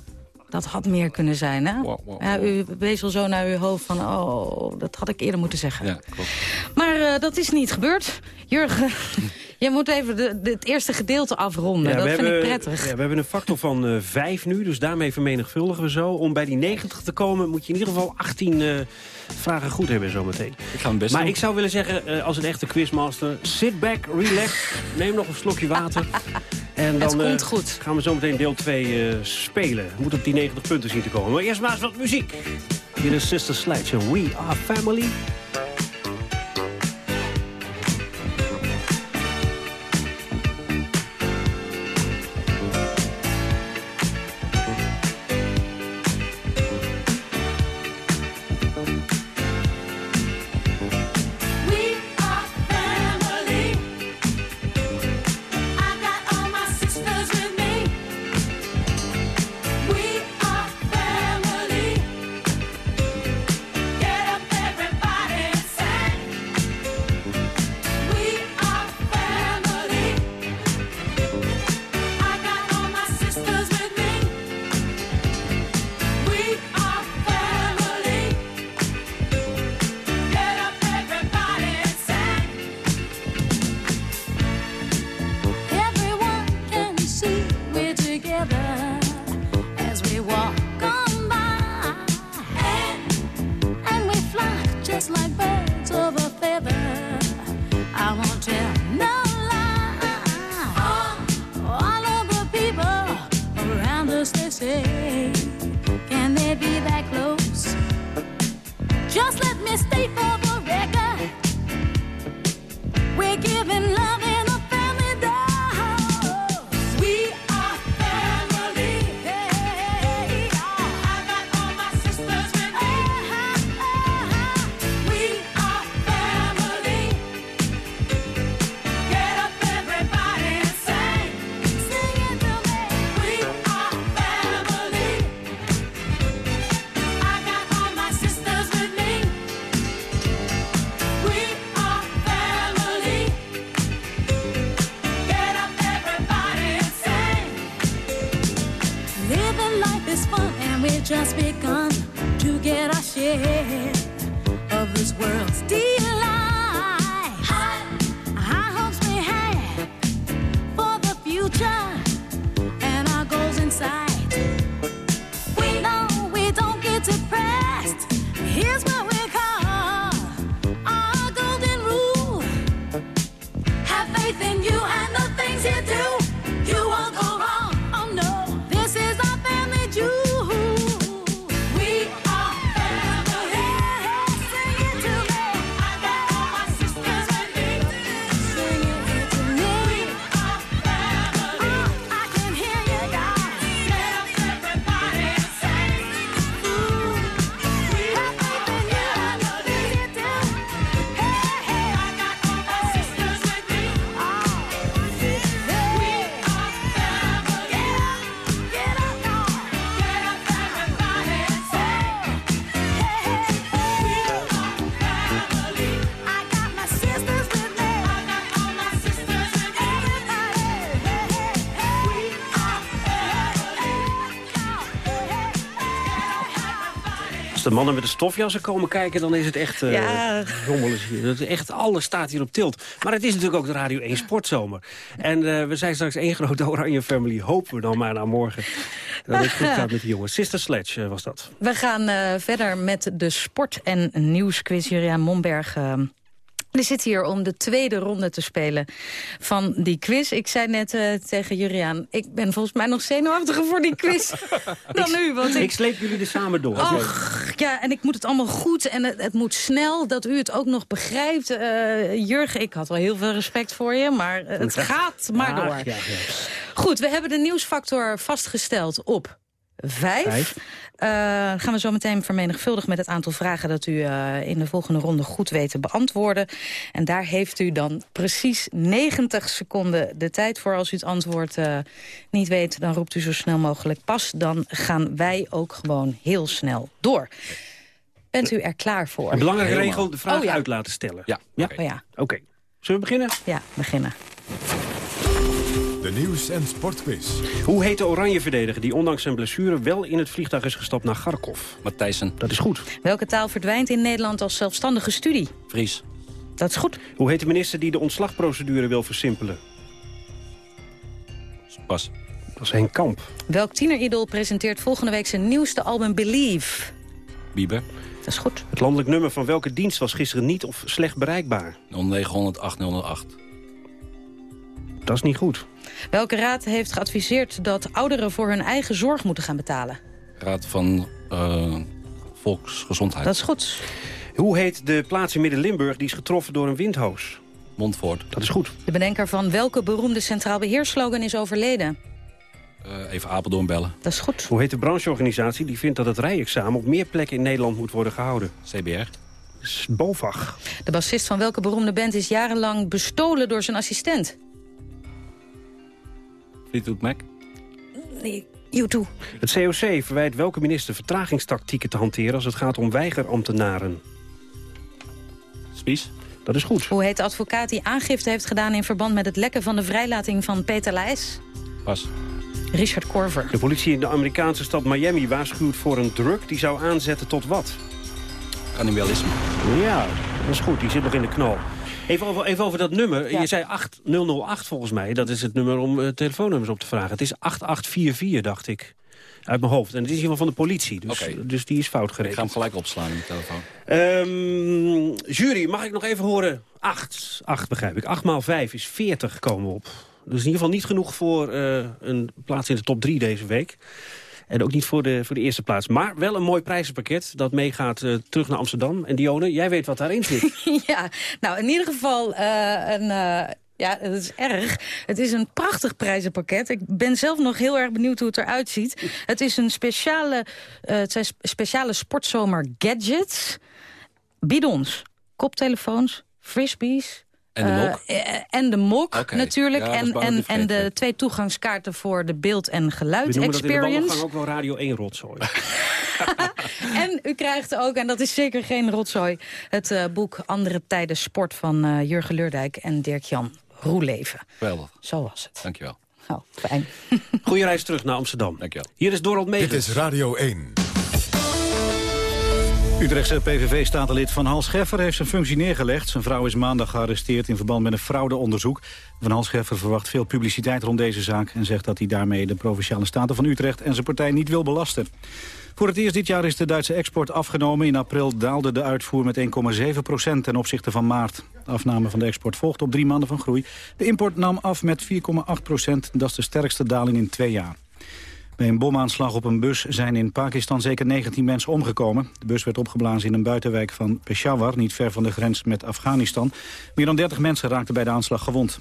Dat had meer kunnen zijn, hè? Wow, wow, ja, u wees al zo naar uw hoofd van... oh, dat had ik eerder moeten zeggen. Ja, klopt. Maar uh, dat is niet gebeurd. Jurgen, je moet even de, de, het eerste gedeelte afronden. Ja, dat vind hebben, ik prettig. Ja, we hebben een factor van uh, 5 nu, dus daarmee vermenigvuldigen we zo. Om bij die 90 te komen moet je in ieder geval 18 uh, vragen goed hebben zometeen. Ik ga hem best Maar doen. ik zou willen zeggen, uh, als een echte quizmaster... sit back, relax, neem nog een slokje water... En dan het komt goed. gaan we zo meteen deel 2 uh, spelen. Moet op die 90 punten zien te komen. Maar eerst maar eens wat muziek. Hier is Sister Sledge en We Are Family. Just begun mannen met de stofjassen komen kijken, dan is het echt uh, Ja. rommelig hier. Het is echt, alles staat hier op tilt. Maar het is natuurlijk ook de Radio 1 Sportzomer. En eh, we zijn straks één grote oranje family. Hopen we dan maar naar morgen. Dat het goed gaat met die jongens. Sister Sledge eh, was dat. We gaan verder met de sport- en nieuwsquiz. Juliaan Momberg eh, die zit hier om de tweede ronde te spelen van die quiz. Ik zei net eh, tegen Juriaan, ik ben volgens mij nog zenuwachtiger voor die quiz dan nu. Want Ik ik, sleep jullie er samen door. Och, ja, en ik moet het allemaal goed en het, het moet snel, dat u het ook nog begrijpt. Eh Jurgen, ik had wel heel veel respect voor je, maar eh, het gaat maar door. Goed, we hebben de nieuwsfactor vastgesteld op vijf. Vijf. Eh, gaan we zo meteen vermenigvuldigen met het aantal vragen... dat u eh, in de volgende ronde goed weet te beantwoorden. En daar heeft u dan precies 90 seconden de tijd voor. Als u het antwoord eh, niet weet, dan roept u zo snel mogelijk pas. Dan gaan wij ook gewoon heel snel door. Bent u er klaar voor? Een belangrijke Helemaal. regel, de vraag Oh ja. uit laten stellen. Ja. Ja? Oh ja. Oké. Zullen we beginnen? Ja, beginnen. De nieuws- en sportquiz. Hoe heet de oranje verdediger die ondanks zijn blessure wel in het vliegtuig is gestapt naar Kharkov? Matthijssen. Dat is goed. Welke taal verdwijnt in Nederland als zelfstandige studie? Fries. Dat is goed. Hoe heet de minister die de ontslagprocedure wil versimpelen? Pas. Dat is Henk Kamp. Welk tieneridol presenteert volgende week zijn nieuwste album Believe? Bieber. Dat is goed. Het landelijk nummer van welke dienst was gisteren niet of slecht bereikbaar? 0900 8008. Dat is niet goed. Welke raad heeft geadviseerd dat ouderen voor hun eigen zorg moeten gaan betalen? Raad van eh, Volksgezondheid. Dat is goed. Hoe heet de plaats in Midden-Limburg die is getroffen door een windhoos? Montfort. Dat is goed. De bedenker van welke beroemde centraal beheerslogan is overleden? Eh, even Apeldoorn bellen. Dat is goed. Hoe heet de brancheorganisatie die vindt dat het rijexamen op meer plekken in Nederland moet worden gehouden? CBR. BOVAG. De bassist van welke beroemde band is jarenlang bestolen door zijn assistent? Fleetwood Mac. Nee, U2. Het COC verwijt welke minister vertragingstactieken te hanteren als het gaat om weigerambtenaren? Spies. Dat is goed. Hoe heet de advocaat die aangifte heeft gedaan in verband met het lekken van de vrijlating van Peter Leijs? Pas. Richard Korver. De politie in de Amerikaanse stad Miami waarschuwt voor een drug die zou aanzetten tot wat? Cannibalisme. Ja, dat is goed. Die zit nog in de knal. Even over, even over dat nummer. Ja. Je zei 8008 volgens mij. Dat is het nummer om eh, telefoonnummers op te vragen. Het is 8844, dacht ik. Uit mijn hoofd. En het is in ieder geval van de politie. Dus, Oké. dus die is fout Ik ga gerekend. hem gelijk opslaan in de telefoon. Ehm, jury, mag ik nog even horen? 8. 8 begrijp ik. 8 maal 5 is 40 komen we op. Dus in ieder geval niet genoeg voor eh, een plaats in de top 3 deze week. En ook niet voor de, voor de eerste plaats. Maar wel een mooi prijzenpakket dat meegaat eh, terug naar Amsterdam. En Dione, jij weet wat daarin zit. ja, nou in ieder geval eh, een... eh, ja, het is erg. Het is een prachtig prijzenpakket. Ik ben zelf nog heel erg benieuwd hoe het eruit ziet. Het is een speciale, het zijn sp- speciale sportzomer gadgets. Bidons, koptelefoons, frisbees. En de eh, mok? eh, en de mok Oké. natuurlijk. Ja, dat is en, en, en de twee toegangskaarten voor de beeld- en geluid We noemen dat de experience. ook wel Radio 1 rotzooi. En u krijgt ook, en dat is zeker geen rotzooi... het eh, boek Andere Tijden Sport van eh, Jurgen Leurdijk en Dirk-Jan Roeleven. Geweldig. Zo was het. Dankjewel. Oh, fijn. Goeie reis terug naar Amsterdam. Dankjewel. Hier is Dorald Megens. Dit is Radio 1. Utrechtse PVV-statenlid Van Hal Scheffer heeft zijn functie neergelegd. Zijn vrouw is maandag gearresteerd in verband met een fraudeonderzoek. Van Hal Scheffer verwacht veel publiciteit rond deze zaak... en zegt dat hij daarmee de Provinciale Staten van Utrecht en zijn partij niet wil belasten. Voor het eerst dit jaar is de Duitse export afgenomen. In april daalde de uitvoer met 1,7 procent ten opzichte van maart. De afname van de export volgt op drie maanden van groei. De import nam af met 4,8 procent. Dat is de sterkste daling in twee jaar. Bij een bomaanslag op een bus zijn in Pakistan zeker 19 mensen omgekomen. De bus werd opgeblazen in een buitenwijk van Peshawar, niet ver van de grens met Afghanistan. Meer dan 30 mensen raakten bij de aanslag gewond.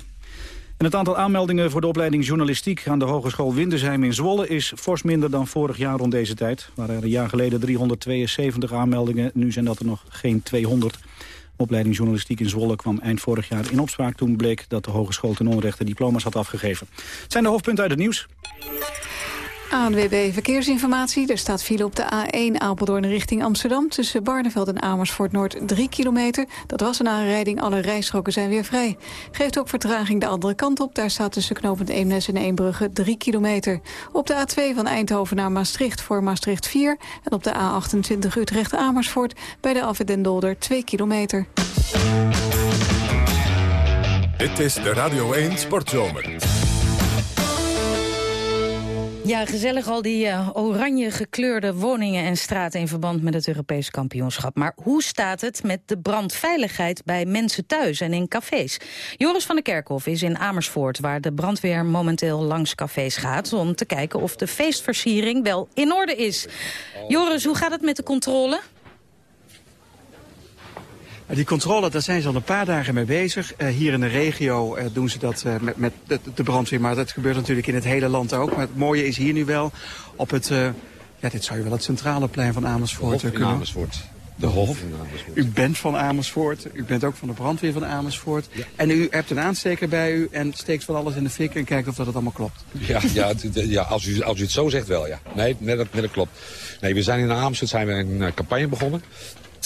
En het aantal aanmeldingen voor de opleiding journalistiek aan de Hogeschool Windesheim in Zwolle is fors minder dan vorig jaar rond deze tijd. Waren er een jaar geleden 372 aanmeldingen, nu zijn dat er nog geen 200. De opleiding journalistiek in Zwolle kwam eind vorig jaar in opspraak. Toen bleek dat de hogeschool ten onrechte diploma's had afgegeven. Het zijn de hoofdpunten uit het nieuws. ANWB Verkeersinformatie. Er staat file op de A1 Apeldoorn richting Amsterdam... tussen Barneveld en Amersfoort Noord 3 kilometer. Dat was een aanrijding, alle rijstroken zijn weer vrij. Geeft ook vertraging de andere kant op. Daar staat tussen knooppunt Eemnes en Eembrugge 3 kilometer. Op de A2 van Eindhoven naar Maastricht voor Maastricht 4... en op de A28 Utrecht-Amersfoort bij de Afwit Den Dolder 2 kilometer. Dit is de Radio 1 Sportzomer. Ja, gezellig al die eh, oranje gekleurde woningen en straten... in verband met het Europees kampioenschap. Maar hoe staat het met de brandveiligheid bij mensen thuis en in cafés? Joris van der Kerkhof is in Amersfoort... waar de brandweer momenteel langs cafés gaat... om te kijken of de feestversiering wel in orde is. Joris, hoe gaat het met de controle? Die controle, daar zijn ze al een paar dagen mee bezig. Eh, hier in de regio eh, doen ze dat eh, met, met de, de brandweer, maar dat gebeurt natuurlijk in het hele land ook. Maar het mooie is hier nu wel op het, eh, ja, dit zou je wel het centrale plein van Amersfoort eh, kunnen. Amersfoort. De Hof. U bent van Amersfoort, u bent ook van de brandweer van Amersfoort. En u hebt een aansteker bij u en steekt van alles in de fik en kijkt of dat het allemaal klopt. Ja, ja, het- ja als, u, als u het zo zegt wel, ja. Nee, net, dat- net dat klopt. Nee, we zijn in Amersfoort zijn we een eh, campagne begonnen.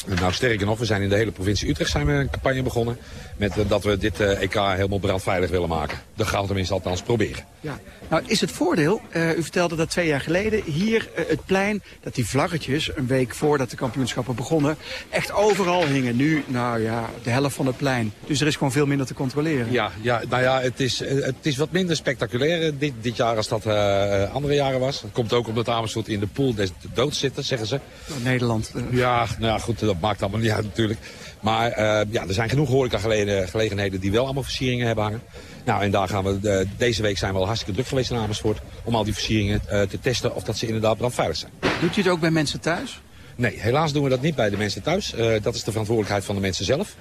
Nou, sterker nog, we zijn in de hele provincie Utrecht zijn we een campagne begonnen. Met eh, dat we dit eh, EK helemaal brandveilig willen maken. Dat gaan we tenminste althans proberen. Ja. Nou, is het voordeel, eh, u vertelde dat twee jaar geleden, hier het plein, dat die vlaggetjes een week voordat de kampioenschappen begonnen, echt overal hingen. Nu, nou ja, de helft van het plein. Dus er is gewoon veel minder te controleren. Ja, ja nou ja, het is, het is wat minder spectaculair dit, dit jaar als dat eh, andere jaren was. Het komt ook omdat Amersfoort in de pool des doods zitten, zeggen ze. Nederland. eh. Ja, nou ja, goed, dat maakt allemaal niet uit natuurlijk. Maar eh, ja, er zijn genoeg horecagelegenheden die wel allemaal versieringen hebben hangen. Nou, en daar gaan we, eh, deze week zijn we al hartstikke druk geweest in Amersfoort... om al die versieringen eh, te testen of dat ze inderdaad brandveilig zijn. Doet u het ook bij mensen thuis? Nee, helaas doen we dat niet bij de mensen thuis. Dat is de verantwoordelijkheid van de mensen zelf.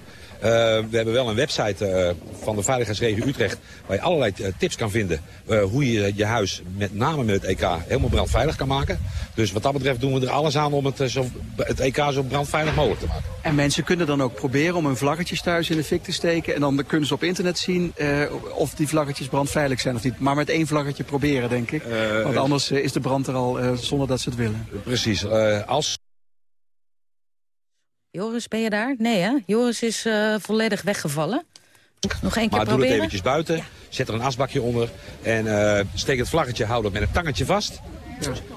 Eh, we hebben wel een website eh, van de Veiligheidsregio Utrecht... waar je allerlei eh, tips kan vinden hoe je je huis, met name met het EK, helemaal brandveilig kan maken. Dus wat dat betreft doen we er alles aan om het, zo, het EK zo brandveilig mogelijk te maken. En mensen kunnen dan ook proberen om hun vlaggetjes thuis in de fik te steken. En dan kunnen ze op internet zien of die vlaggetjes brandveilig zijn of niet. Maar met één vlaggetje proberen, denk ik. Want anders is de brand er al zonder dat ze het willen. Precies. als Joris, ben je daar? Nee, hè? Joris is eh, volledig weggevallen. Nog één keer Maar doe het proberen? eventjes buiten, zet er een asbakje onder en eh, steek het vlaggetje, hou dat met een tangetje vast.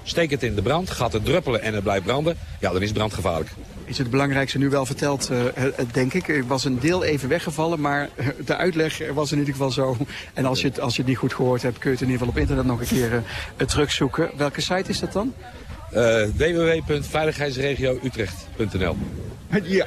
Steek het in de brand, gaat het druppelen en het blijft branden. Ja, dan is het brandgevaarlijk. Is het belangrijkste nu wel verteld, eh, denk ik. Er was een deel even weggevallen, maar de uitleg was in ieder geval zo. En als je het, als je het niet goed gehoord hebt, kun je het in ieder geval op internet nog een keer eh, terugzoeken. Welke site is dat dan? Eh www.veiligheidsregioutrecht.nl Ja.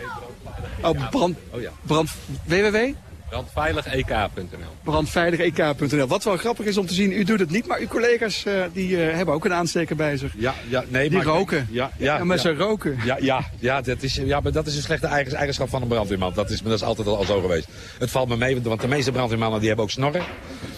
Oh, brand, Oh ja. brand, www? Brandveiligek.nl. Brandveiligek.nl. Wat wel grappig is om te zien, u doet het niet, maar uw collega's eh, die eh, hebben ook een aansteker bij zich. Ja, ja, nee, Die maar roken. Ja, ja, Ja, maar ja. ze roken. Ja, ja, ja, dat is, ja, maar dat is een slechte eigen- eigenschap van een brandweerman. Dat is, dat is altijd al, zo geweest. Het valt me mee, want de meeste brandweermannen die hebben ook snorren.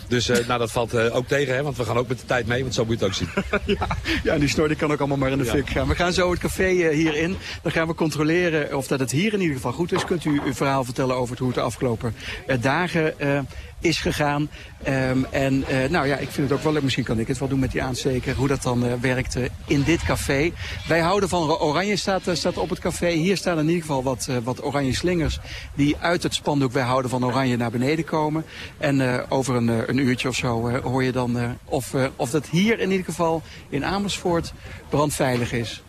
Dus eh, nou, dat valt ook tegen, hè, want we gaan ook met de tijd mee, want zo moet je het ook zien. Ja, die snor die kan ook allemaal maar in de Ja. fik gaan. We gaan zo het café eh, hier in. Dan gaan we controleren of dat het hier in ieder geval goed is. Kunt u uw verhaal vertellen over het, hoe het de afgelopen dagen eh, is gegaan. Ehm, en eh, nou ja, ik vind het ook wel leuk. Misschien kan ik het wel doen met die aansteker. Hoe dat dan eh, werkt eh, in dit café. Wij houden van oranje staat, eh, staat op het café. Hier staan in ieder geval wat, eh, wat oranje slingers. Die uit het spandoek wij houden van oranje naar beneden komen. En eh, over een, eh, een uurtje of zo eh, hoor je dan eh, of, eh, of dat hier in ieder geval in Amersfoort brandveilig is.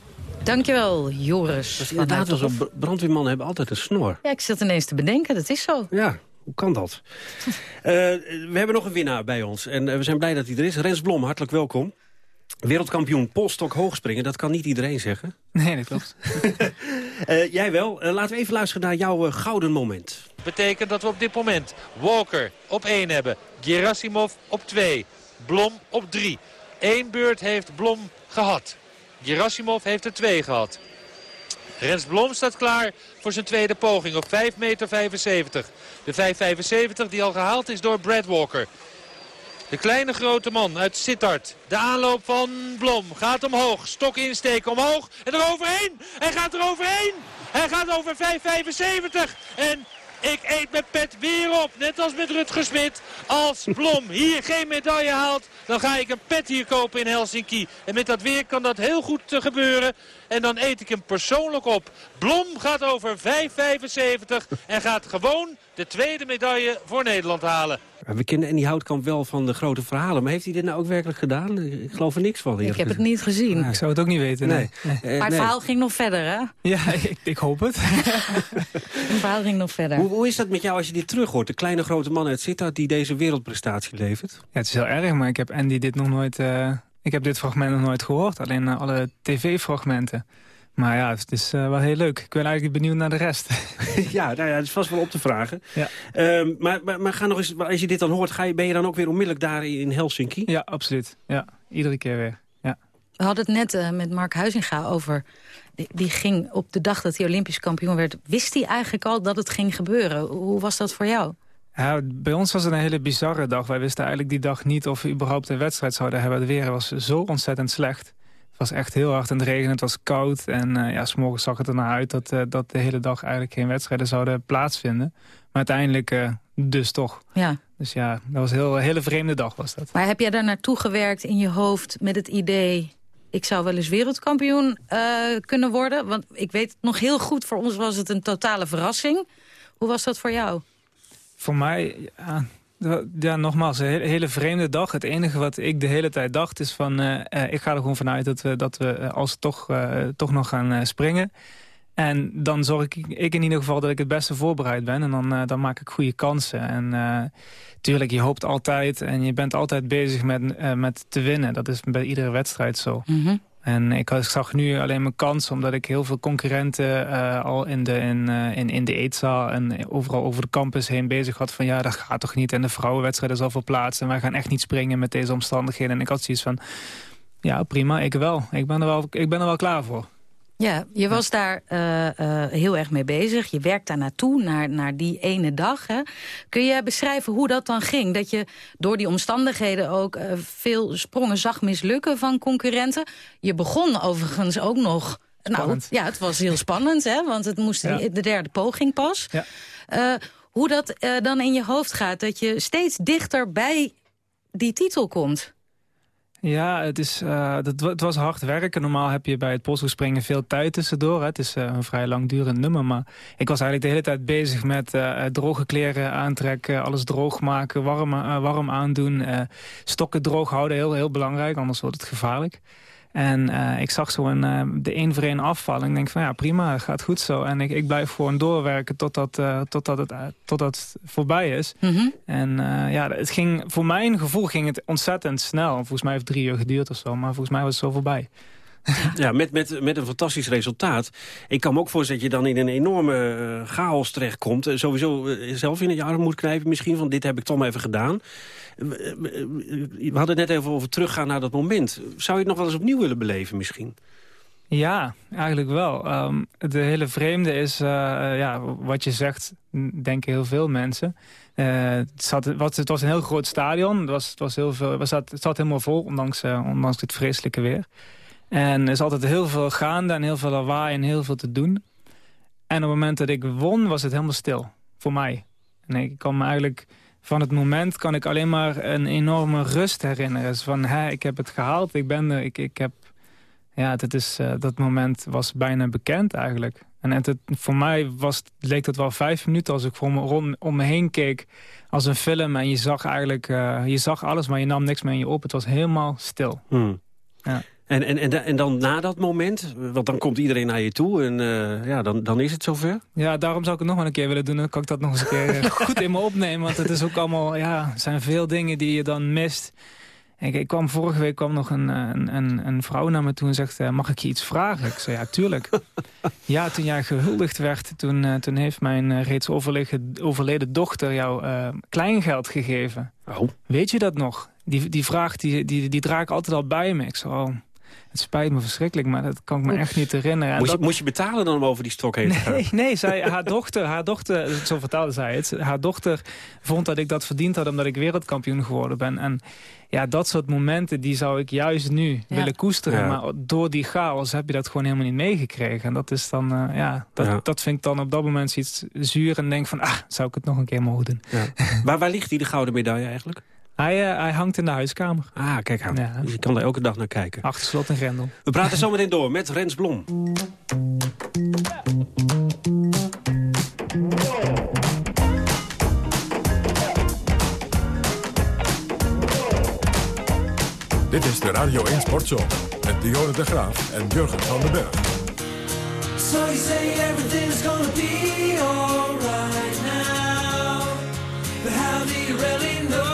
Dankjewel, Joris. Dat is inderdaad wel zo. Vanuit- Br- Brandweermannen hebben altijd een snor. Ja, ik zit ineens te bedenken, dat is zo. Ja, hoe kan dat? Eh, we hebben nog een winnaar bij ons. En eh, we zijn blij dat hij er is. Rens Blom, hartelijk welkom. Wereldkampioen polstok hoogspringen, dat kan niet iedereen zeggen. Nee, dat klopt. Eh, jij wel. Laten we even luisteren naar jouw gouden moment. Betekent dat we op dit moment Walker op 1 hebben. Gerasimov op 2. Blom op 3. Eén beurt heeft Blom gehad. Gerasimov heeft er 2 gehad. Rens Blom staat klaar voor zijn tweede poging op 5,75 meter. De 5,75 die al gehaald is door Brad Walker. De kleine grote man uit Sittard. De aanloop van Blom gaat omhoog. Stok insteken omhoog. En eroverheen. Hij gaat eroverheen. Hij gaat over 5,75. En ik eet mijn pet weer op. Net als met Rutger Smit. Als Blom hier geen medaille haalt. Dan ga ik een pet hier kopen in Helsinki. En met dat weer kan dat heel goed eh, gebeuren. En dan eet ik hem persoonlijk op. Blom gaat over 5,75. En gaat gewoon de tweede medaille voor Nederland halen. We kennen Andy Houtkamp wel van de grote verhalen. Maar heeft hij dit nou ook werkelijk gedaan? Ik geloof er niks van. Ik heb het niet gezien. Ik zou het ook niet weten. Nee. Nee. Nee. Eh, Maar het nee. verhaal ging nog verder, hè? Ja, ik, ik hoop het. Het verhaal ging nog verder. Hoe, hoe is dat met jou als je dit terug hoort? De kleine grote man uit Sittard die deze wereldprestatie levert? Ja, het is heel erg, maar ik heb Andy dit nog nooit... eh, ik heb dit fragment nog nooit gehoord. Alleen eh, alle tv-fragmenten. Maar ja, het is eh, wel heel leuk. Ik ben eigenlijk benieuwd naar de rest. ja, nou ja, dat is vast wel op te vragen. Ja. Ehm, maar, maar, maar ga nog eens, als je dit dan hoort, ga je, ben je dan ook weer onmiddellijk daar in Helsinki? Ja, absoluut. Ja, iedere keer weer. Ja. We hadden het net eh, met Mark Huizinga over... Die, die ging op de dag dat hij Olympisch kampioen werd... wist hij eigenlijk al dat het ging gebeuren. Hoe was dat voor jou? Ja, bij ons was het een hele bizarre dag. Wij wisten eigenlijk die dag niet of we überhaupt een wedstrijd zouden hebben. Het weer was zo ontzettend slecht. Het was echt heel hard aan het regenen, het was koud. En uh, ja, s'morgens zag het ernaar uit dat, uh, dat de hele dag eigenlijk geen wedstrijden zouden plaatsvinden. Maar uiteindelijk uh, dus toch. Ja. Dus ja, dat was een heel, hele vreemde dag was dat. Maar heb jij daar naartoe gewerkt in je hoofd met het idee... ik zou wel eens wereldkampioen kunnen worden? Want ik weet het nog heel goed, voor ons was het een totale verrassing. Hoe was dat voor jou? Voor mij, ja, ja, nogmaals, een hele, vreemde dag. Het enige wat ik de hele tijd dacht is van... Uh, uh, ik ga er gewoon vanuit dat we, dat we als toch, toch nog gaan springen. En dan zorg ik, ik in ieder geval dat ik het beste voorbereid ben. En dan, dan maak ik goede kansen. En tuurlijk, je hoopt altijd en je bent altijd bezig met, met te winnen. Dat is bij iedere wedstrijd zo. -hmm. En ik, ik, zag nu alleen mijn kans, omdat ik heel veel concurrenten uh, al in de, in, uh, in, in de eetzaal en overal over de campus heen bezig had van ja, dat gaat toch niet. En de vrouwenwedstrijd is al verplaatst en wij gaan echt niet springen met deze omstandigheden. En ik had zoiets van, ja prima, ik wel. Ik ben er wel, ik ben er wel klaar voor. Ja, je was daar uh, uh, heel erg mee bezig. Je werkt daar naartoe, naar, naar die ene dag. Hè? Kun je beschrijven hoe dat dan ging? Dat je door die omstandigheden ook uh, veel sprongen zag mislukken van concurrenten. Je begon overigens ook nog... Spannend. Nou, ja, het was heel spannend, hè? want het moest ja. de derde poging pas. Ja. hoe dat dan in je hoofd gaat, dat je steeds dichter bij die titel komt... Ja, het, is, uh, het, het, was hard werken. Normaal heb je bij het polsspringen veel tijd tussendoor. Hè. Het is uh, een vrij langdurend nummer. Maar ik was eigenlijk de hele tijd bezig met uh, droge kleren aantrekken. Alles droog maken, warm, warm aandoen. stokken droog houden, heel, heel belangrijk. Anders wordt het gevaarlijk. En uh, ik zag zo een, uh, de één voor één afvallen. Ik denk van ja, prima, gaat goed zo. En ik, ik blijf gewoon doorwerken totdat, uh, totdat, het, totdat het voorbij is. Mm -hmm. En ja, het ging, voor mijn gevoel ging het ontzettend snel. Volgens mij heeft het drie uur geduurd of zo. Maar volgens mij was het zo voorbij. Ja, met, met, met een fantastisch resultaat. Ik kan me ook voorstellen dat je dan in een enorme uh, chaos terechtkomt. Uh, sowieso uh, zelf in het arm moet knijpen misschien, van dit heb ik toch maar even gedaan. We hadden het net even over teruggaan naar dat moment. Zou je het nog wel eens opnieuw willen beleven misschien? Ja, eigenlijk wel. Um, de hele vreemde is, ja, wat je zegt, denken heel veel mensen. het, zat, wat, het was een heel groot stadion. Het, was, het, was heel veel, het, zat, het helemaal vol, ondanks, ondanks het vreselijke weer. En er is altijd heel veel gaande en heel veel lawaai en heel veel te doen. En op het moment dat ik won, was het helemaal stil. Voor mij. En ik kan me eigenlijk... Van het moment kan ik alleen maar een enorme rust herinneren. Dus van, hè, ik heb het gehaald, ik ben er, ik, ik heb... Ja, dat, is, uh, dat moment was bijna bekend eigenlijk. En het, het, voor mij was, leek dat wel vijf minuten als ik voor me, rond, om me heen keek als een film. En je zag eigenlijk, uh, je zag alles, maar je nam niks meer in je op. Het was helemaal stil. Hmm. Ja. En, en, en, en dan na dat moment, want dan komt iedereen naar je toe en uh, ja, dan, dan is het zover? Ja, daarom zou ik het nog maar een keer willen doen. Dan kan ik dat nog eens een keer goed in me opnemen. Want het is ook allemaal, ja, er zijn veel dingen die je dan mist. Ik, ik kwam, vorige week kwam nog een, een, een, een vrouw naar me toe en zegt... mag ik je iets vragen? Ik zei, ja, tuurlijk. ja, toen jij gehuldigd werd, toen, uh, toen heeft mijn reeds overleden dochter jou kleingeld gegeven. Oh. Weet je dat nog? Die, die vraag, die, die, die draag ik altijd al bij me. Ik zei, oh, het spijt me verschrikkelijk, maar dat kan ik me echt niet herinneren. Moest je, dat... moest je betalen dan om over die stok heen te gaan? Nee, nee zij, haar dochter, haar dochter, zo vertelde zij het. Haar dochter vond dat ik dat verdiend had omdat ik wereldkampioen geworden ben. En ja, dat soort momenten, die zou ik juist nu ja. willen koesteren. Ja. Maar door die chaos heb je dat gewoon helemaal niet meegekregen. En dat is dan, uh, ja, dat, ja. dat vind ik dan op dat moment iets zuur. En denk van, ah, zou ik het nog een keer mogen doen. waar, waar ligt die, de gouden medaille eigenlijk? Hij, uh, hij, hangt in de huiskamer. Ah, kijk aan. Ja. Dus je kan er elke dag naar kijken. Achter slot en grendel. We praten zo meteen door met Rens Blom. Dit is de Radio 1 Sportshow met Dionne de Graaf en Jurgen van den Berg. So you say everything's gonna be alright now But how do you really know?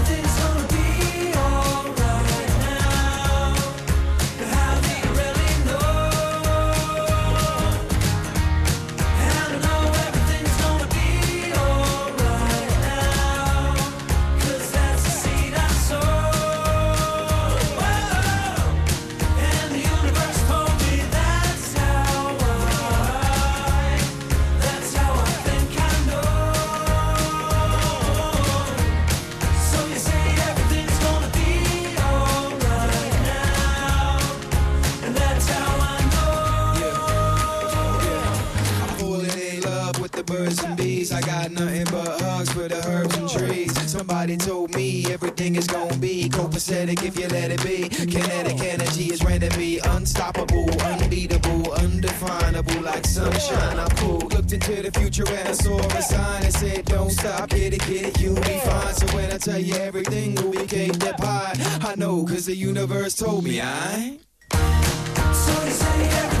I got nothing but hugs for the herbs and trees. Somebody told me everything is gonna be copacetic if you let it be. Kinetic energy is ready to be unstoppable, unbeatable, undefinable, like sunshine. I looked into the future and I saw a sign that said, Don't stop, get it, get it, you'll be fine. So when I tell you everything cake that pie, I know, cause the universe told me I. So you say everything's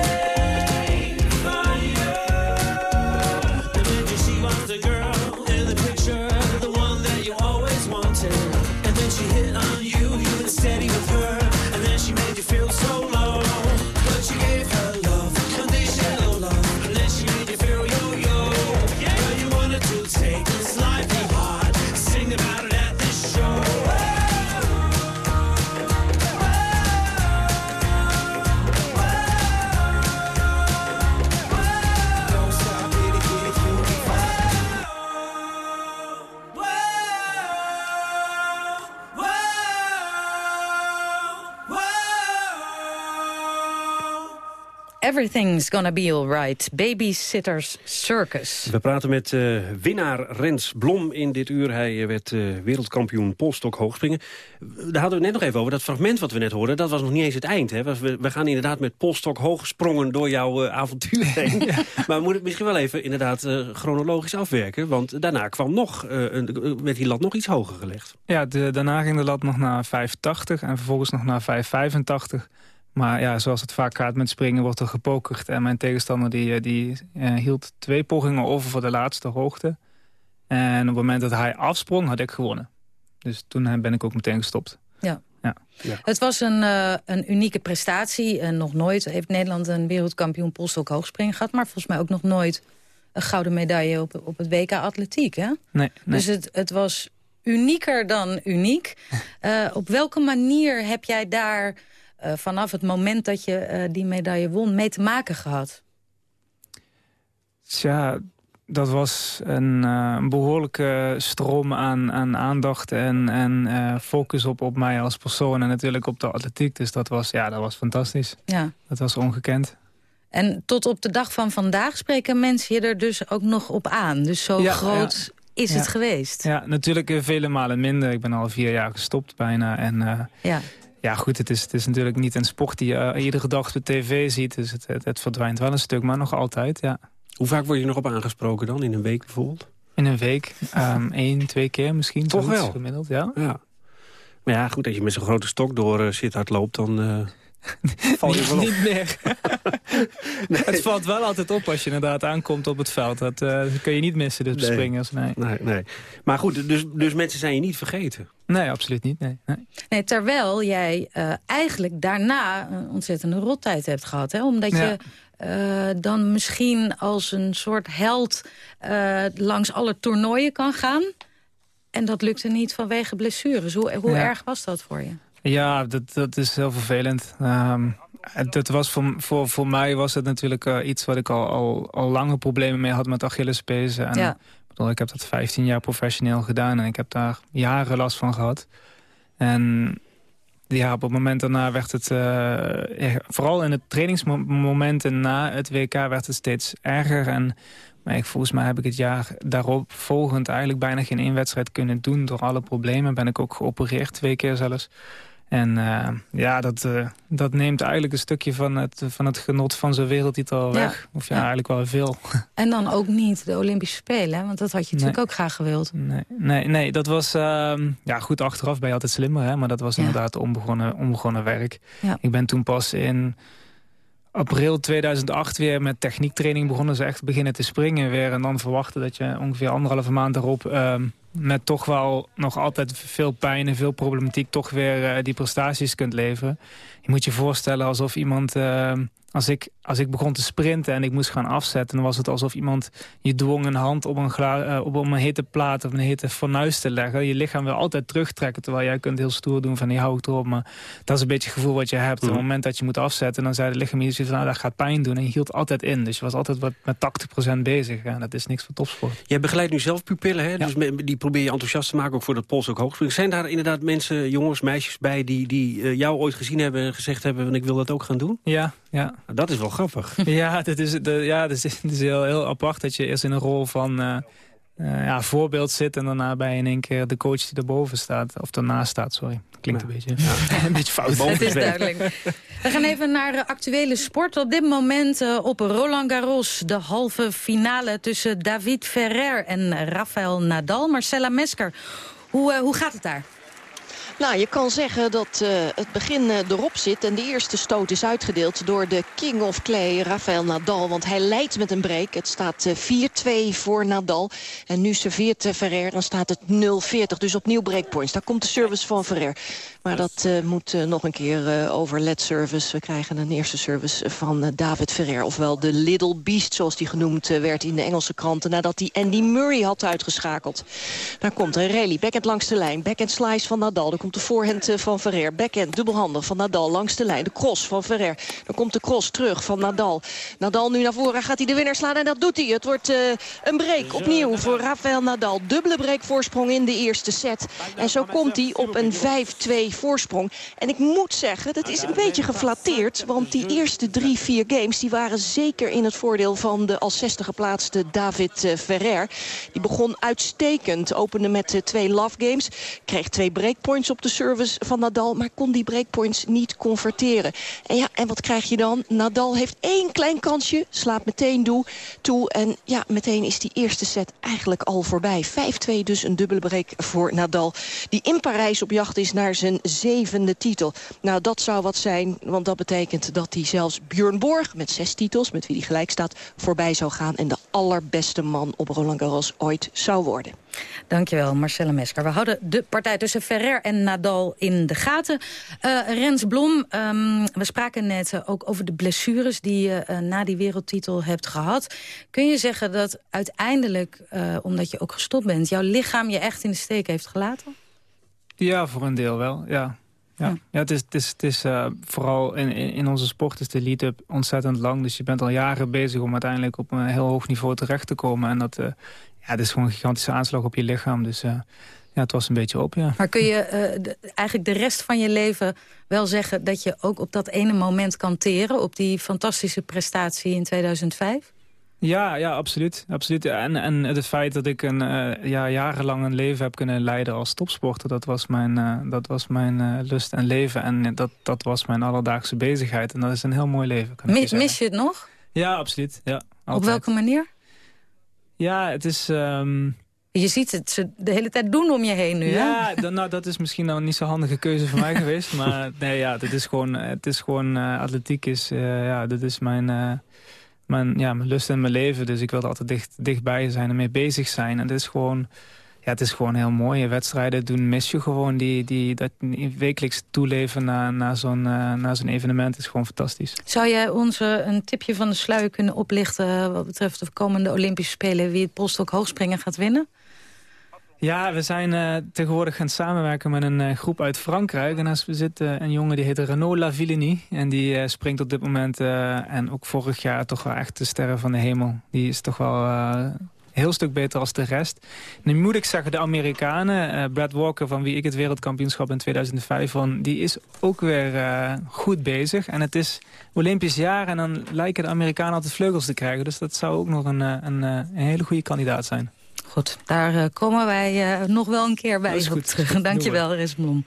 Everything's gonna be alright. Babysitters Circus. We praten met eh, winnaar Rens Blom in dit uur. Hij eh, werd eh, wereldkampioen polstok hoogspringen. Daar hadden we het net nog even over. Dat fragment wat we net hoorden, dat was nog niet eens het eind. Hè? We, we gaan inderdaad met polstok hoogsprongen door jouw avontuur heen. Maar we moeten het misschien wel even inderdaad chronologisch afwerken. Want daarna kwam nog, eh, een, werd die lat nog iets hoger gelegd. Ja, de, daarna ging de lat nog naar 5,80 en vervolgens nog naar 5,85. Maar ja, zoals het vaak gaat met springen wordt er gepokerd. En mijn tegenstander die, eh, die eh, hield twee pogingen over voor de laatste hoogte. En op het moment dat hij afsprong, had ik gewonnen. Dus toen eh, ben ik ook meteen gestopt. Ja. Ja. Het was een, eh, een unieke prestatie. En nog nooit heeft Nederland een wereldkampioen polstok hoogspringen gehad. Maar volgens mij ook nog nooit een gouden medaille op, op het WK atletiek. Hè? Nee, nee. Dus het, het was unieker dan uniek. Eh, op welke manier heb jij daar eh, vanaf het moment dat je eh, die medaille won mee te maken gehad? Tja, dat was een, eh, een behoorlijke stroom aan, aan aandacht en, en focus op, op mij als persoon en natuurlijk op de atletiek. Dus dat was, ja, dat was fantastisch. Ja. Dat was ongekend. En tot op de dag van vandaag spreken mensen je er dus ook nog op aan. Dus zo Ja, groot is Ja. het geweest. Ja, natuurlijk vele malen minder. Ik ben al vier jaar gestopt bijna. En Ja. Ja, goed, het is, het is natuurlijk niet een sport die je eh, iedere dag op de tv ziet. Dus het, het, het verdwijnt wel een stuk, maar nog altijd, ja. Hoe vaak word je nog op aangesproken dan, in een week bijvoorbeeld? In een week, ehm één, twee keer misschien. Toch wel? Gemiddeld, ja. Ja. Maar ja, goed, als je met zo'n grote stok door eh, zit hard loopt, dan eh val je niet, wel op. niet meer. Het valt wel altijd op als je inderdaad aankomt op het veld. Dat eh, kun je niet missen, dus Nee. springers. Nee. Nee, nee. Maar goed, dus, dus mensen zijn je niet vergeten. nee, absoluut niet. Nee. Nee. Nee, terwijl jij eh, eigenlijk daarna een ontzettende rottijd hebt gehad. Hè? Omdat Ja. je eh, dan misschien als een soort held eh, langs alle toernooien kan gaan. En dat lukte niet vanwege blessures. Hoe, hoe Ja. erg was dat voor je? Ja, dat, dat is heel vervelend. Ehm, het, het was voor, voor, voor mij was het natuurlijk eh, iets wat ik al, al, al lange problemen mee had met Achillespezen. En, Ja. bedoel, ik heb dat 15 jaar professioneel gedaan en ik heb daar jaren last van gehad. En ja, op het moment daarna werd het, eh, vooral in het trainingsmomenten na het WK werd het steeds erger. En maar ik, volgens mij heb ik het jaar daarop volgend eigenlijk bijna geen één wedstrijd kunnen doen. Door alle problemen ben ik ook geopereerd, twee keer zelfs. En eh, ja, dat, eh, dat neemt eigenlijk een stukje van het, van het genot van zo'n wereldtitel Ja. weg. Of ja, Ja. eigenlijk wel veel. En dan ook niet de Olympische Spelen, hè? want dat had je natuurlijk ook graag gewild. Nee, nee, nee dat was... ehm, ja, goed, achteraf ben je altijd slimmer, hè? Maar dat was Ja. inderdaad onbegonnen, onbegonnen werk. Ik ben toen pas in april 2008 weer met techniektraining begonnen. Ze echt beginnen te springen weer. En dan verwachten dat je ongeveer anderhalve maand erop... ehm, met toch wel nog altijd veel pijn en veel problematiek... toch weer eh, die prestaties kunt leveren. Je moet je voorstellen alsof iemand... ehm, als ik, als ik begon te sprinten en ik moest gaan afzetten... dan was het alsof iemand je dwong een hand op een, gla, eh, op een hete plaat... of een hete fornuis te leggen. Je lichaam wil altijd terugtrekken... terwijl jij kunt heel stoer doen van die hou ik erop. Maar dat is een beetje het gevoel wat je hebt. Op Mhm. het moment dat je moet afzetten... dan zei het lichaam iets van nou, dat gaat pijn doen. En je hield altijd in. Dus je was altijd wat met 80% bezig. Ja, dat is niks voor topsport. Jij begeleidt nu zelf pupillen, hè? Dus die probeer je enthousiast te maken, ook voor dat Pols ook hoogspringen. Zijn daar inderdaad mensen, jongens, meisjes bij... die, die eh, jou ooit gezien hebben en gezegd hebben... van ik wil dat ook gaan doen? Ja, ja. Dat is wel grappig. Ja, dat is, de, ja, dat is, het is heel, heel apart dat je eerst in een rol van eh, eh, ja, voorbeeld zit... en daarna bij in één keer de coach die erboven staat. Of ernaast staat, sorry. Klinkt een, beetje, een beetje fout. Het is duidelijk. We gaan even naar eh, actuele sport. Op dit moment eh, op Roland Garros de halve finale tussen David Ferrer en Rafael Nadal. Marcella Mesker, hoe, eh, hoe gaat het daar? Nou, je kan zeggen dat eh, het begin eh, erop zit. En de eerste stoot is uitgedeeld door de king of clay, Rafael Nadal. Want hij leidt met een break. Het staat eh, 4-2 voor Nadal. En nu serveert Ferrer en staat het 0-40. Dus opnieuw breakpoints. Daar komt de service van Ferrer. Maar dat eh, moet eh, nog een keer eh, over let service. We krijgen een eerste service van eh, David Ferrer. Ofwel de Little Beast, zoals die genoemd eh, werd in de Engelse kranten. Nadat hij Andy Murray had uitgeschakeld. Daar komt een rally. Backhand langs de lijn. Backhand slice van Nadal. Dan de voorhand eh, van Ferrer. Backhand dubbelhandig van Nadal langs de lijn. De cross van Ferrer. Dan komt de cross terug van Nadal. Nadal nu naar voren. Gaat hij de winnaar slaan? En dat doet hij. Het wordt eh, een break opnieuw voor Rafael Nadal. Dubbele breakvoorsprong in de eerste set. En zo komt hij op een 5-2 voorsprong. En ik moet zeggen, dat is een beetje geflatteerd. Want die eerste drie, vier games die waren zeker in het voordeel van de als 60 geplaatste David eh, Ferrer. Die begon uitstekend. Opende met twee love games. Kreeg twee breakpoints op de service van Nadal. Maar kon die breakpoints niet converteren. En ja, en wat krijg je dan? Nadal heeft één klein kansje. Slaat meteen doe, toe. En ja, meteen is die eerste set eigenlijk al voorbij. 5-2 dus een dubbele break voor Nadal. Die in Parijs op jacht is naar zijn zevende titel. Nou, dat zou wat zijn, want dat betekent dat hij zelfs Björn Borg... met zes titels, met wie hij gelijk staat, voorbij zou gaan... en de allerbeste man op Roland Garros ooit zou worden. Dankjewel, Marcelle Mesker. We houden de partij tussen Ferrer en Nadal in de gaten. Uh, Rens Blom, um, we spraken net uh, ook over de blessures... die je uh, na die wereldtitel hebt gehad. Kun je zeggen dat uiteindelijk, omdat je ook gestopt bent... jouw lichaam je echt in de steek heeft gelaten? Ja, voor een deel wel, ja. Ja, ja het is, het is, het is vooral in, in onze sport is de lead-up ontzettend lang. Dus je bent al jaren bezig om uiteindelijk op een heel hoog niveau terecht te komen. En dat ja, het is gewoon een gigantische aanslag op je lichaam. Dus uh, ja, het was een beetje op, ja. Maar kun je de, eigenlijk de rest van je leven wel zeggen... dat je ook op dat ene moment kan teren... op die fantastische prestatie in 2005? Ja, ja, absoluut. absoluut. En, en het feit dat ik een, uh, ja, jarenlang een leven heb kunnen leiden als topsporter... dat was mijn, uh, dat was mijn uh, lust en leven. En dat, dat was mijn alledaagse bezigheid. En dat is een heel mooi leven. Kan mis, mis je het nog? Ja, absoluut. Ja, Op welke manier? Ja, het is... Um... Je ziet het ze de hele tijd doen om je heen nu, ja, hè? Dan, nou, dat is misschien nou niet zo'n handige keuze voor mij geweest. Maar nee, ja, het is gewoon, het is gewoon atletiek is, ja, dat is mijn mijn, ja, mijn lust en mijn leven. Dus ik wilde altijd dicht, dichtbij zijn en mee bezig zijn. En het is gewoon, ja, het is gewoon heel mooi. Wedstrijden doen mis je gewoon. Die, die, dat wekelijks toeleven naar, naar zo'n uh, naar zo'n evenement is gewoon fantastisch. Zou jij ons uh, een tipje van de sluier kunnen oplichten... wat betreft de komende Olympische Spelen... wie het polstok hoogspringen gaat winnen? Ja, we zijn uh, tegenwoordig gaan samenwerken met een uh, groep uit Frankrijk. En daar zit uh, een jongen die heet Renaud Lavillenie. En die springt op dit moment, en ook vorig jaar, toch wel echt de sterren van de hemel. Die is toch wel heel stuk beter als de rest. Nu moet ik zeggen, de Amerikanen, Brad Walker, van wie ik het wereldkampioenschap in 2005 won... die is ook weer goed bezig. En het is Olympisch jaar en dan lijken de Amerikanen altijd vleugels te krijgen. Dus dat zou ook nog een, een, een hele goede kandidaat zijn. Goed, daar komen wij nog wel een keer bij op terug. Dankjewel, Res Blom.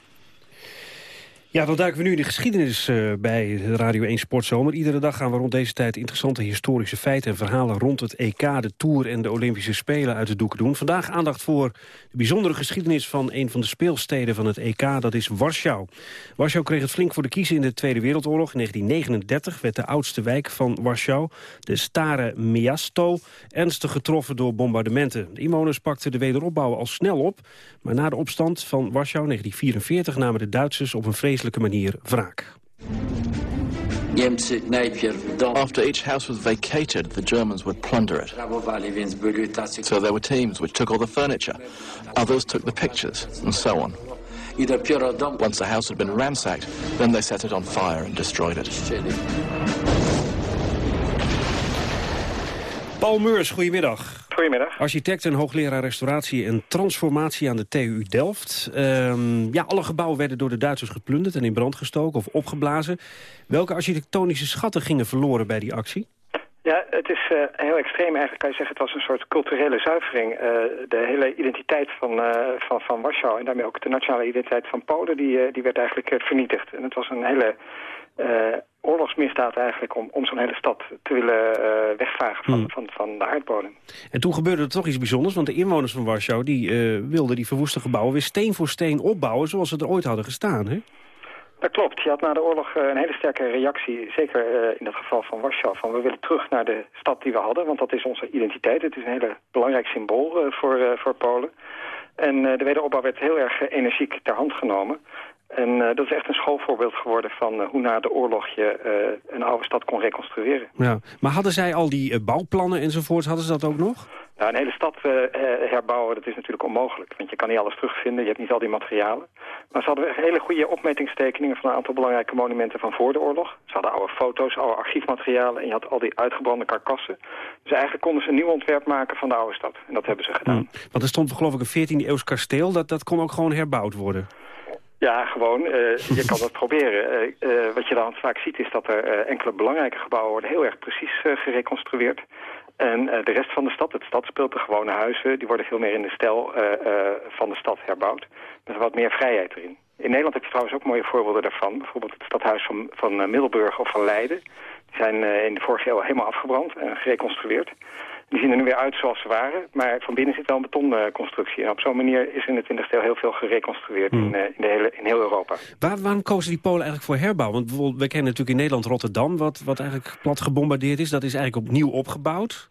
Ja, dan duiken we nu in de geschiedenis uh, bij Radio 1 Sportzomer. Iedere dag gaan we rond deze tijd interessante historische feiten en verhalen rond het EK, de Tour en de Olympische Spelen uit de doeken doen. Vandaag aandacht voor de bijzondere geschiedenis van een van de speelsteden van het EK, dat is Warschau. Warschau kreeg het flink voor de kiezen in de Tweede Wereldoorlog. In 1939 werd de oudste wijk van Warschau, de Stare Miasto, ernstig getroffen door bombardementen. De inwoners pakten de wederopbouw al snel op, maar na de opstand van Warschau 1944 namen de Duitsers op een vreselijke manier wraak. After each house was vacated, the Germans would plunder it. So there were teams which took all the furniture, others took the pictures, and so on. Once a house had been ransacked, then they set it on fire and destroyed it. Paul Meurs, goedemiddag. Goedemiddag. Architect en hoogleraar restauratie en transformatie aan de TU Delft. Um, ja, alle gebouwen werden door de Duitsers geplunderd en in brand gestoken of opgeblazen. Welke architectonische schatten gingen verloren bij die actie? Ja, het is uh, heel extreem. Eigenlijk kan je zeggen het was een soort culturele zuivering. Uh, de hele identiteit van, uh, van, van Warschau en daarmee ook de nationale identiteit van Polen... die, die werd eigenlijk vernietigd. En het was een hele oorlogsmisdaad eigenlijk om, om zo'n hele stad te willen eh, wegvagen van, Hmm. van, van de aardbodem. En toen gebeurde er toch iets bijzonders, want de inwoners van Warschau... die eh, wilden die verwoeste gebouwen weer steen voor steen opbouwen... zoals ze er ooit hadden gestaan, hè? Dat klopt. Je had na de oorlog eh, een hele sterke reactie, zeker eh, in dat geval van Warschau, van we willen terug naar de stad die we hadden, want dat is onze identiteit. Het is een hele belangrijk symbool eh, voor, eh, voor Polen. En eh, de wederopbouw werd heel erg eh, energiek ter hand genomen. En eh, dat is echt een schoolvoorbeeld geworden van eh, hoe na de oorlog je eh, een oude stad kon reconstrueren. Ja. Maar hadden zij al die bouwplannen enzovoorts, hadden ze dat ook nog? Nou, een hele stad herbouwen, dat is natuurlijk onmogelijk. Want je kan niet alles terugvinden, je hebt niet al die materialen. Maar ze hadden hele goede opmetingstekeningen van een aantal belangrijke monumenten van voor de oorlog. Ze hadden oude foto's, oude archiefmaterialen en je had al die uitgebrande karkassen. Dus eigenlijk konden ze een nieuw ontwerp maken van de oude stad. En dat hebben ze gedaan. Want er stond geloof ik een 14e eeuws kasteel, dat, dat kon ook gewoon herbouwd worden. Ja, gewoon. eh, je kan dat proberen. Eh, eh, wat je dan vaak ziet is dat er enkele belangrijke gebouwen worden heel erg precies gereconstrueerd. En de rest van de stad, het stadsbeeld, de gewone huizen, die worden veel meer in de stijl van de stad herbouwd. Met wat meer vrijheid erin. In Nederland heb je trouwens ook mooie voorbeelden daarvan. Bijvoorbeeld het stadhuis van, van Middelburg of van Leiden. Die zijn in de vorige eeuw helemaal afgebrand en gereconstrueerd. Die zien er nu weer uit zoals ze waren, maar van binnen zit wel een betonconstructie. En op zo'n manier is in de 20e eeuw heel veel gereconstrueerd in, eh, in, de hele, in heel Europa. Waar, waarom kozen die Polen eigenlijk voor herbouw? Want bijvoorbeeld, we kennen natuurlijk in Nederland Rotterdam... wat, wat eigenlijk plat gebombardeerd is. Dat is eigenlijk opnieuw opgebouwd.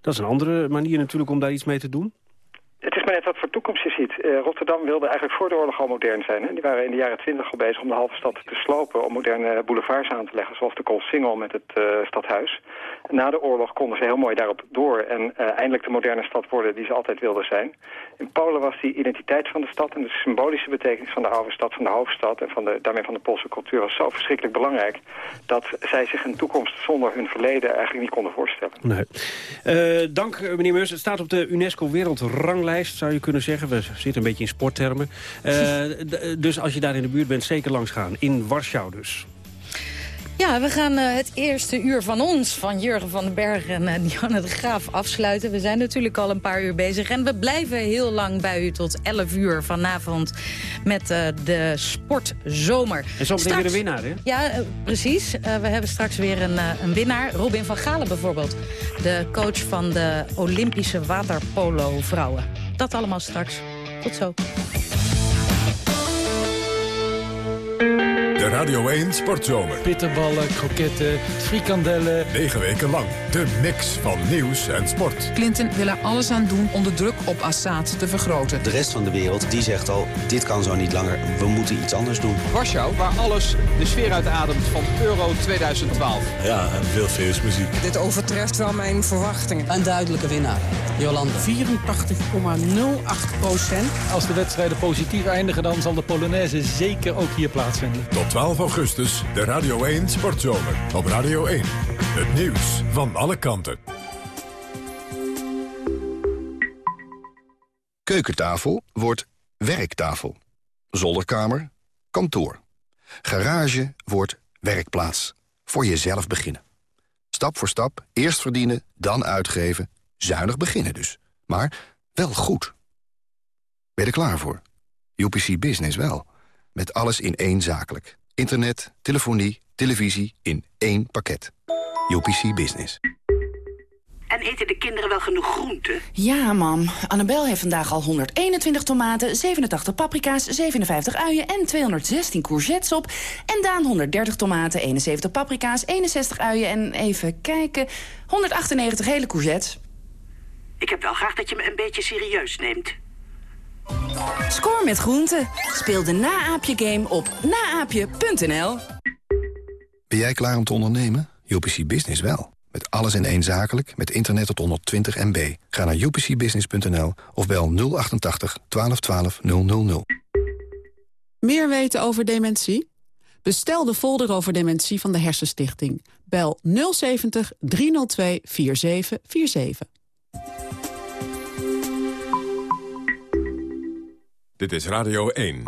Dat is een andere manier natuurlijk om daar iets mee te doen. Het is maar net wat voor toekomst je ziet. Eh, Rotterdam wilde eigenlijk voor de oorlog al modern zijn. Hè? Die waren in de jaren twintig al bezig om de halve stad te slopen... om moderne boulevards aan te leggen, zoals de Koolsingel met het eh, stadhuis. Na de oorlog konden ze heel mooi daarop door... en eh, eindelijk de moderne stad worden die ze altijd wilden zijn. In Polen was die identiteit van de stad... en de symbolische betekenis van de oude stad, van de hoofdstad... en van de, daarmee van de Poolse cultuur was zo verschrikkelijk belangrijk... dat zij zich een toekomst zonder hun verleden eigenlijk niet konden voorstellen. Nee. Dank, meneer Meus. Het staat op de UNESCO Zou je kunnen zeggen. We zitten een beetje in sporttermen. Eh, dus als je daar in de buurt bent, zeker langs gaan. In Warschau dus. Ja, we gaan eh, het eerste uur van ons, van Jurgen van den Berg en uh, de Graaf, afsluiten. We zijn natuurlijk al een paar uur bezig en we blijven heel lang bij u tot 11 uur vanavond met uh, de Sportzomer. En zo meteen weer de winnaar, hè? Ja, precies. We hebben straks weer een, een winnaar. Robin van Galen bijvoorbeeld. De coach van de Olympische waterpolo vrouwen. Dat allemaal straks. Tot zo. De Radio 1 Sportzomer. Bitterballen, kroketten, frikandellen. Negen weken lang. De mix van nieuws en sport. Clinton wil er alles aan doen om de druk op Assad te vergroten. De rest van de wereld die zegt al, dit kan zo niet langer. We moeten iets anders doen. Warschau, waar alles de sfeer uitademt van Euro 2012. Ja, en veel feestmuziek. Dit overtreft wel mijn verwachtingen. Een duidelijke winnaar. Jolanda. 84,08 procent. Als de wedstrijden positief eindigen, dan zal de Polonaise zeker ook hier plaatsvinden. Tot 12 augustus, de Radio 1 Sportzomer. Op Radio 1. Het nieuws van alle kanten. Keukentafel wordt werktafel. Zolderkamer, kantoor. Garage wordt werkplaats. Voor jezelf beginnen. Stap voor stap, eerst verdienen, dan uitgeven. Zuinig beginnen dus. Maar wel goed. Ben je er klaar voor? UPC Business wel. Met alles in één zakelijk. Internet, telefonie, televisie in één pakket. UPC Business. En eten de kinderen wel genoeg groenten? Ja, mam. Annabel heeft vandaag al 121 tomaten, 87 paprika's, 57 uien en 216 courgettes op. En Daan 130 tomaten, 71 paprika's, 61 uien en even kijken... 198 hele courgettes. Ik heb wel graag dat je me een beetje serieus neemt. Score met groenten. Speel de Naaapje-game op naaapje.nl. Ben jij klaar om te ondernemen? UPC Business wel. Met alles in één zakelijk, met internet tot 120 MB. Ga naar upcbusiness.nl of bel 088 1212 000. Meer weten over dementie? Bestel de folder over dementie van de Hersenstichting. Bel 070 302 4747. Dit is Radio 1.